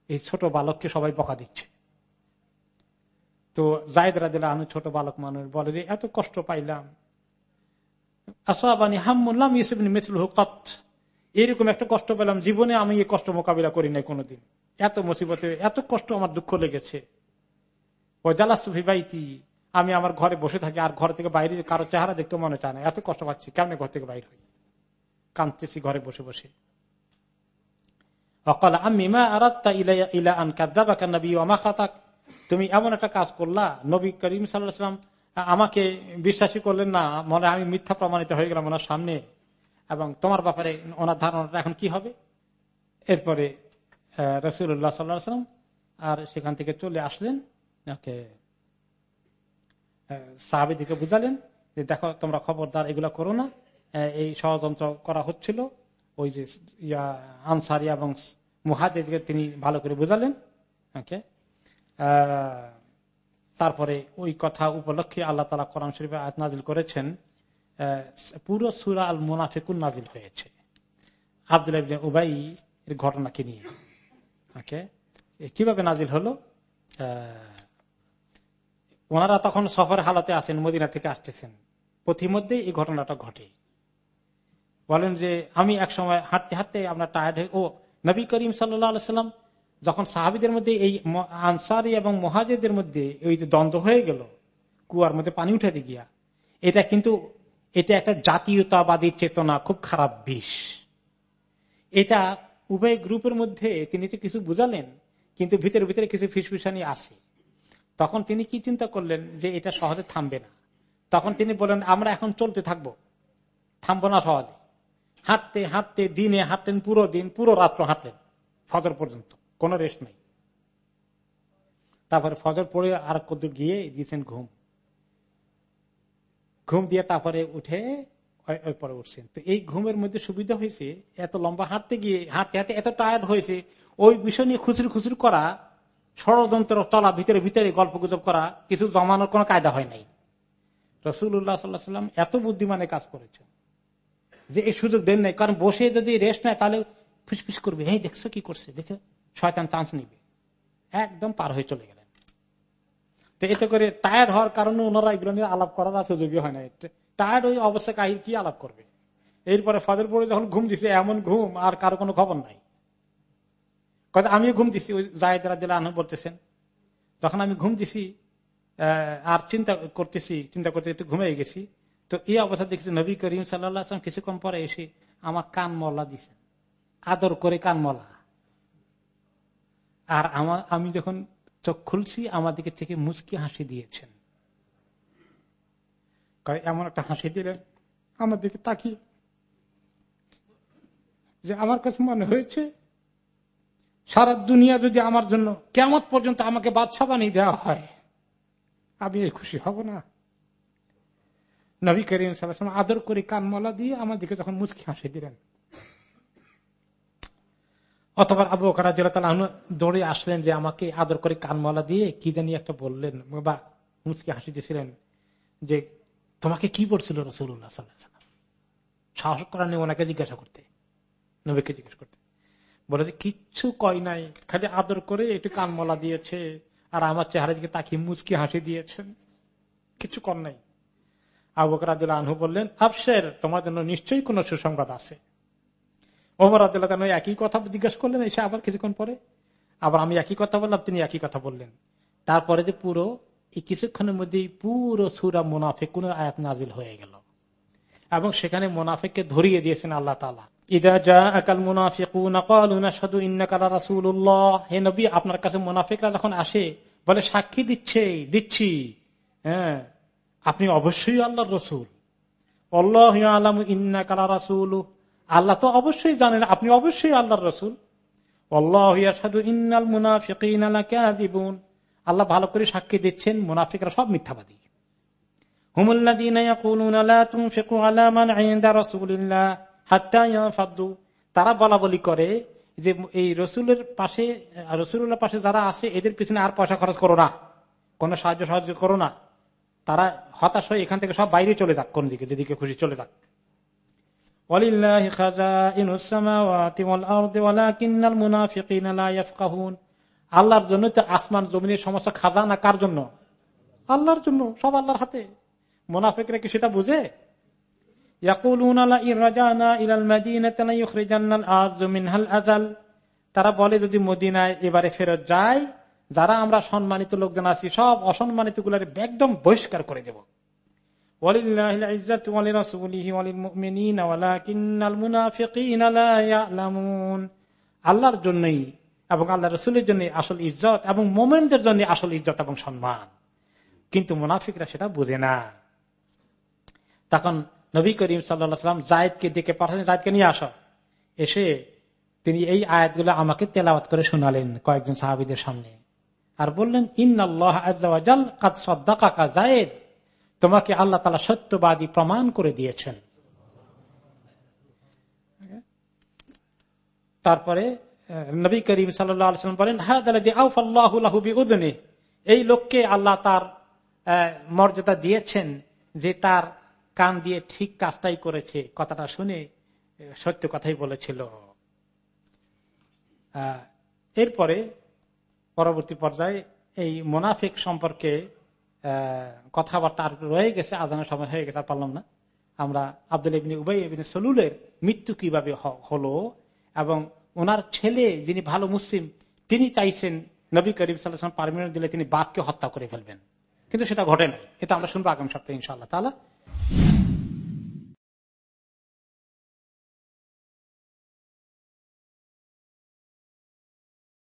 এই ছোট বালককে সবাই বকা দিচ্ছে। তো জায়দরা দিলা আমি ছোট বালক মানুষ বলে যে, এত কষ্ট পাইলাম। আসাবানি হাম্মুল্লাম ইসবিন মিথুল হুকত এরকম একটা কষ্ট পেলাম, জীবনে আমি এই কষ্ট মোকাবিলা করি নাই কোনোদিন। এত মুসিবতে, এত কষ্ট আমার দুঃখ লেগেছে। ও জালাসুফি বাইতি আমি আমার ঘরে বসে থাকি, আর ঘর থেকে বাইরে কারও চেহারা দেখতে মনে চায় না। এত কষ্ট পাচ্ছি, কেমন ঘর থেকে বাইর হই? কাঁদতেছি ঘরে বসে বসে। অকাল আমি মা আরাত্তা ইলা ইলা আন কাদ্দাবাকা নবী আমা খাতাক। তুমি এমন একটা কাজ করলা, নবী করিম সাল্লাহাম আমাকে বিশ্বাসী করলেন না, মনে আমি মিথ্যা প্রমাণিত হয়ে গেলাম ওনার সামনে। এবং তোমার ব্যাপারে ওনার ধারণাটা এখন কি হবে? এরপরে রসুল্লাহ সাল্লাহ সাল্লাম আর সেখান থেকে চলে আসলেন। ওকে। সাহাবিদিকে বুঝালেন যে দেখো তোমরা খবরদার এগুলা করো না। এই ষড়যন্ত্র করা হচ্ছিল। ওই যে আনসারি এবং মুহাজিদকে তিনি ভালো করে বুঝালেন। ওকে? তারপরে ওই কথা উপলক্ষে আল্লাহ তালা কোরআন শরীফে আয়াত নাজিল করেছেন। পুরো সুরা আল মুনাফিকুন নাজিল হয়েছে আব্দুল উবাই এর ঘটনাকে নিয়ে। ওকে? কীভাবে নাজিল হলো? আহ, ওনারা তখন সফর হালাতে আছেন মদিনা থেকে আসতেছেন। পথিমধ্যে এই ঘটনাটা ঘটে। বলেন যে, আমি এক সময় হাঁটতে হাঁটতে আমরা টায়ার্ড হয়ে, ও নবী করিম সাল্লাম যখন সাহাবিদের মধ্যে এই আনসারি এবং মহাজেদের মধ্যে ওই যে দ্বন্দ্ব হয়ে গেল, কুয়ার মধ্যে পানি উঠাতে গিয়া, এটা কিন্তু, এটা একটা জাতীয়তাবাদী চেতনা, খুব খারাপ বিষ। এটা উভয় গ্রুপের মধ্যে তিনি তো কিছু বুঝালেন, কিন্তু ভিতরে ভিতরে কিছু ফিসফিসানি আছে। তখন তিনি কি চিন্তা করলেন যে এটা সহজে থামবে না? তখন তিনি বলেন আমরা এখন চলতে থাকব। থামবো না সহজে। হাঁটতে হাঁটতে, দিনে হাঁটলেন পুরো দিন, পুরো রাত্র হাঁটলেন, ফজর পর্যন্ত, কোনো রেস্ট নাই। তারপরে ফজর পড়ে আর কত গিয়ে দিয়েছেন ঘুম। ঘুম দিয়ে তারপরে উঠে পরে উঠছেন। তো এই ঘুমের মধ্যে সুবিধা হয়েছে, এত লম্বা হাঁটতে গিয়ে, হাঁটতে হাঁটতে এত টায়ার্ড হয়েছে, ওই বিষয় নিয়ে খুচুর খুচুর করা ষড়যন্ত্র চলা ভিতরে ভিতরে গল্প গুজব করা কিছু জমানোর কোনো কায়দা হয় নাই। রসুল্লাহ সাল্লাহ সাল্লাম এত বুদ্ধিমানে কাজ করেছে যে এই সুযোগ দেন নাই, কারণ বসে যদি রেস্ট নেয় তাহলে ফুসফুস করবে। এই দেখছ কি করছে? দেখে শয়তান চান্স নিবে। একদম পার হয়ে চলে গেলেন। তো এতে করে টায়ার্ড হওয়ার কারণে ওনারা এগুলো নিয়ে আলাপ করার আর সুযোগই হয় না টায়ার্ড ওই অবস্থা কাহির কি আলাপ করবে? এরপরে ফজর পরে যখন ঘুম দিছে, এমন ঘুম আর কারও কোনো খবর নাই। আমিও ঘুম দিছি ওই জায়দরা দিলা আনু বলতেছেন যখন আমি ঘুম দিছি আর চিন্তা করতেছি চিন্তা করতে একটু ঘুমিয়ে গেছি তো এই অবস্থা দেখছি নবী করিম সাল্লাম কিছুক্ষণ পরে এসে আমার কান মলা দিছে আদর করে কান মলা আর আমার আমি যখন চোখ খুলছি আমার দিকে থেকে মুচকি হাসি দিয়েছেন এমন একটা হাসি দিলেন আমার দিকে তাকিয়ে যে আমার কাছে মনে হয়েছে সারা দুনিয়া যদি আমার জন্য কেমন পর্যন্ত আমাকে বাদশা বানিয়ে দেওয়া হয়, আমি খুশি হব না। নবী করিম আদর করে কানমলা দিয়ে আমার দিকে যখন মুচকি হাসি দিলেন। অথবা আবু ওখানা দৌড়ে আসলেন যে আমাকে আদর করে কানমলা দিয়ে কি জানি একটা বললেন বা মুচকি হাসি দিয়েছিলেন যে তোমাকে কি পড়ছিল রসুল্লাহ সাহস করা নেই ওনাকে জিজ্ঞাসা করতে, নবীকে জিজ্ঞেস করতে। বলে যে, কিচ্ছু কয় নাই। খালি আদর করে একটু কানমলা দিয়েছে। আর আমার চেহারা দিকে তাকিয়ে মুচকি হাসি দিয়েছেন। কিছু কর নাই। আবুকর আনহু বললেন আফসের তোমার জন্য নিশ্চয়ই কোন সুসংবাদ আছে। ওমর আদিল্লাহ একই কথা জিজ্ঞেস করলেন এসে আবার কিছুক্ষণ পরে। আবার আমি একই কথা বললাম, তিনি একই কথা বললেন। তারপরে যে পুরো, এই কিছুক্ষণের মধ্যেই পুরো সুরা মুনাফে কোন আয়াত নাজিল হয়ে গেল। এবং সেখানে মোনাফিককে ধরিয়ে দিয়েছেন আল্লাহ তালা আপনার কাছে মুনাফিকরা যখন আসে, বলে সাক্ষী দিচ্ছে, দিচ্ছি। হ্যাঁ আপনি অবশ্যই আল্লাহর রসুল। আল্লাহ আলম ইন্না কালা রাসুল আল্লাহ তো অবশ্যই জানেন, আপনি অবশ্যই আল্লাহর রসুল। আল্লাহ ভালো করে সাক্ষী দিচ্ছেন, মুনাফিকরা সব মিথ্যাবাদী। তারা বলা বলি করে যে এই রসুলের পাশে রসুলের পাশে যারা আছে, এদের পিছনে আর পয়সা খরচ করো না। কোনো সাহায্য সাহায্য করো না। তারা হতাশ হয়ে এখান থেকে সব বাইরে চলে যাক কোন দিকে যেদিকে খুশি চলে যাক। আল্লাহর জন্য তো আসমান, জমিনের সমস্ত খাজানা কার জন্য? আল্লাহর জন্য, সব আল্লাহর হাতে। মোনাফেকরা কি সেটা বুঝে? তারা বলে, যদি মদিনায় এবারে ফেরত যায়, যারা আমরা সম্মানিত লোকজন আছি, সব অসম্মানিতগুলার একদম বহিষ্কার করে দেব। আল্লাহর জন্যই এবং আল্লাহ রসুলের জন্য আসল ইজ্জত এবং মোমেনদের জন্য আসল ইজ্জত এবং সম্মান। কিন্তু মুনাফিকরা সেটা বুঝে না। তখন নবী করিম সাল্লাম জায়দকে দেখে পাঠালেন, জায়দকে নিয়ে আসা। এসে তিনি এই আয়াতগুলো আমাকে তেলাওয়াত করে শোনালেন কয়েকজন সাহাবিদের সামনে। আর বললেন জায়েদ, তোমাকে আল্লাহ তালা সত্যবাদী প্রমাণ করে দিয়েছেন। তারপরে নবী করিম সাল্লাম বলেন উদনে এই লোককে আল্লাহ তার মর্যাদা দিয়েছেন যে তার কান দিয়ে ঠিক কাজটাই করেছে, কথাটা শুনে সত্য কথাই বলেছিল। এরপরে পরবর্তী পর্যায়ে এই মোনাফিক সম্পর্কে কথাবার্তা রয়ে গেছে, আজানের সময় হয়ে গেছে পারলাম না। আমরা আব্দুল ইবিন উবাই ইবিন সলুলের মৃত্যু কীভাবে হলো এবং ওনার ছেলে যিনি ভালো মুসলিম, তিনি চাইছেন নবী করিম সাল্লাম পারমিনেন্ট দিলে তিনি বাঘকে হত্যা করে ফেলবেন। কিন্তু সেটা ঘটে নাই। এটা আমরা শুনব আগামী সপ্তাহে ইনশাআল্লাহ তাহলে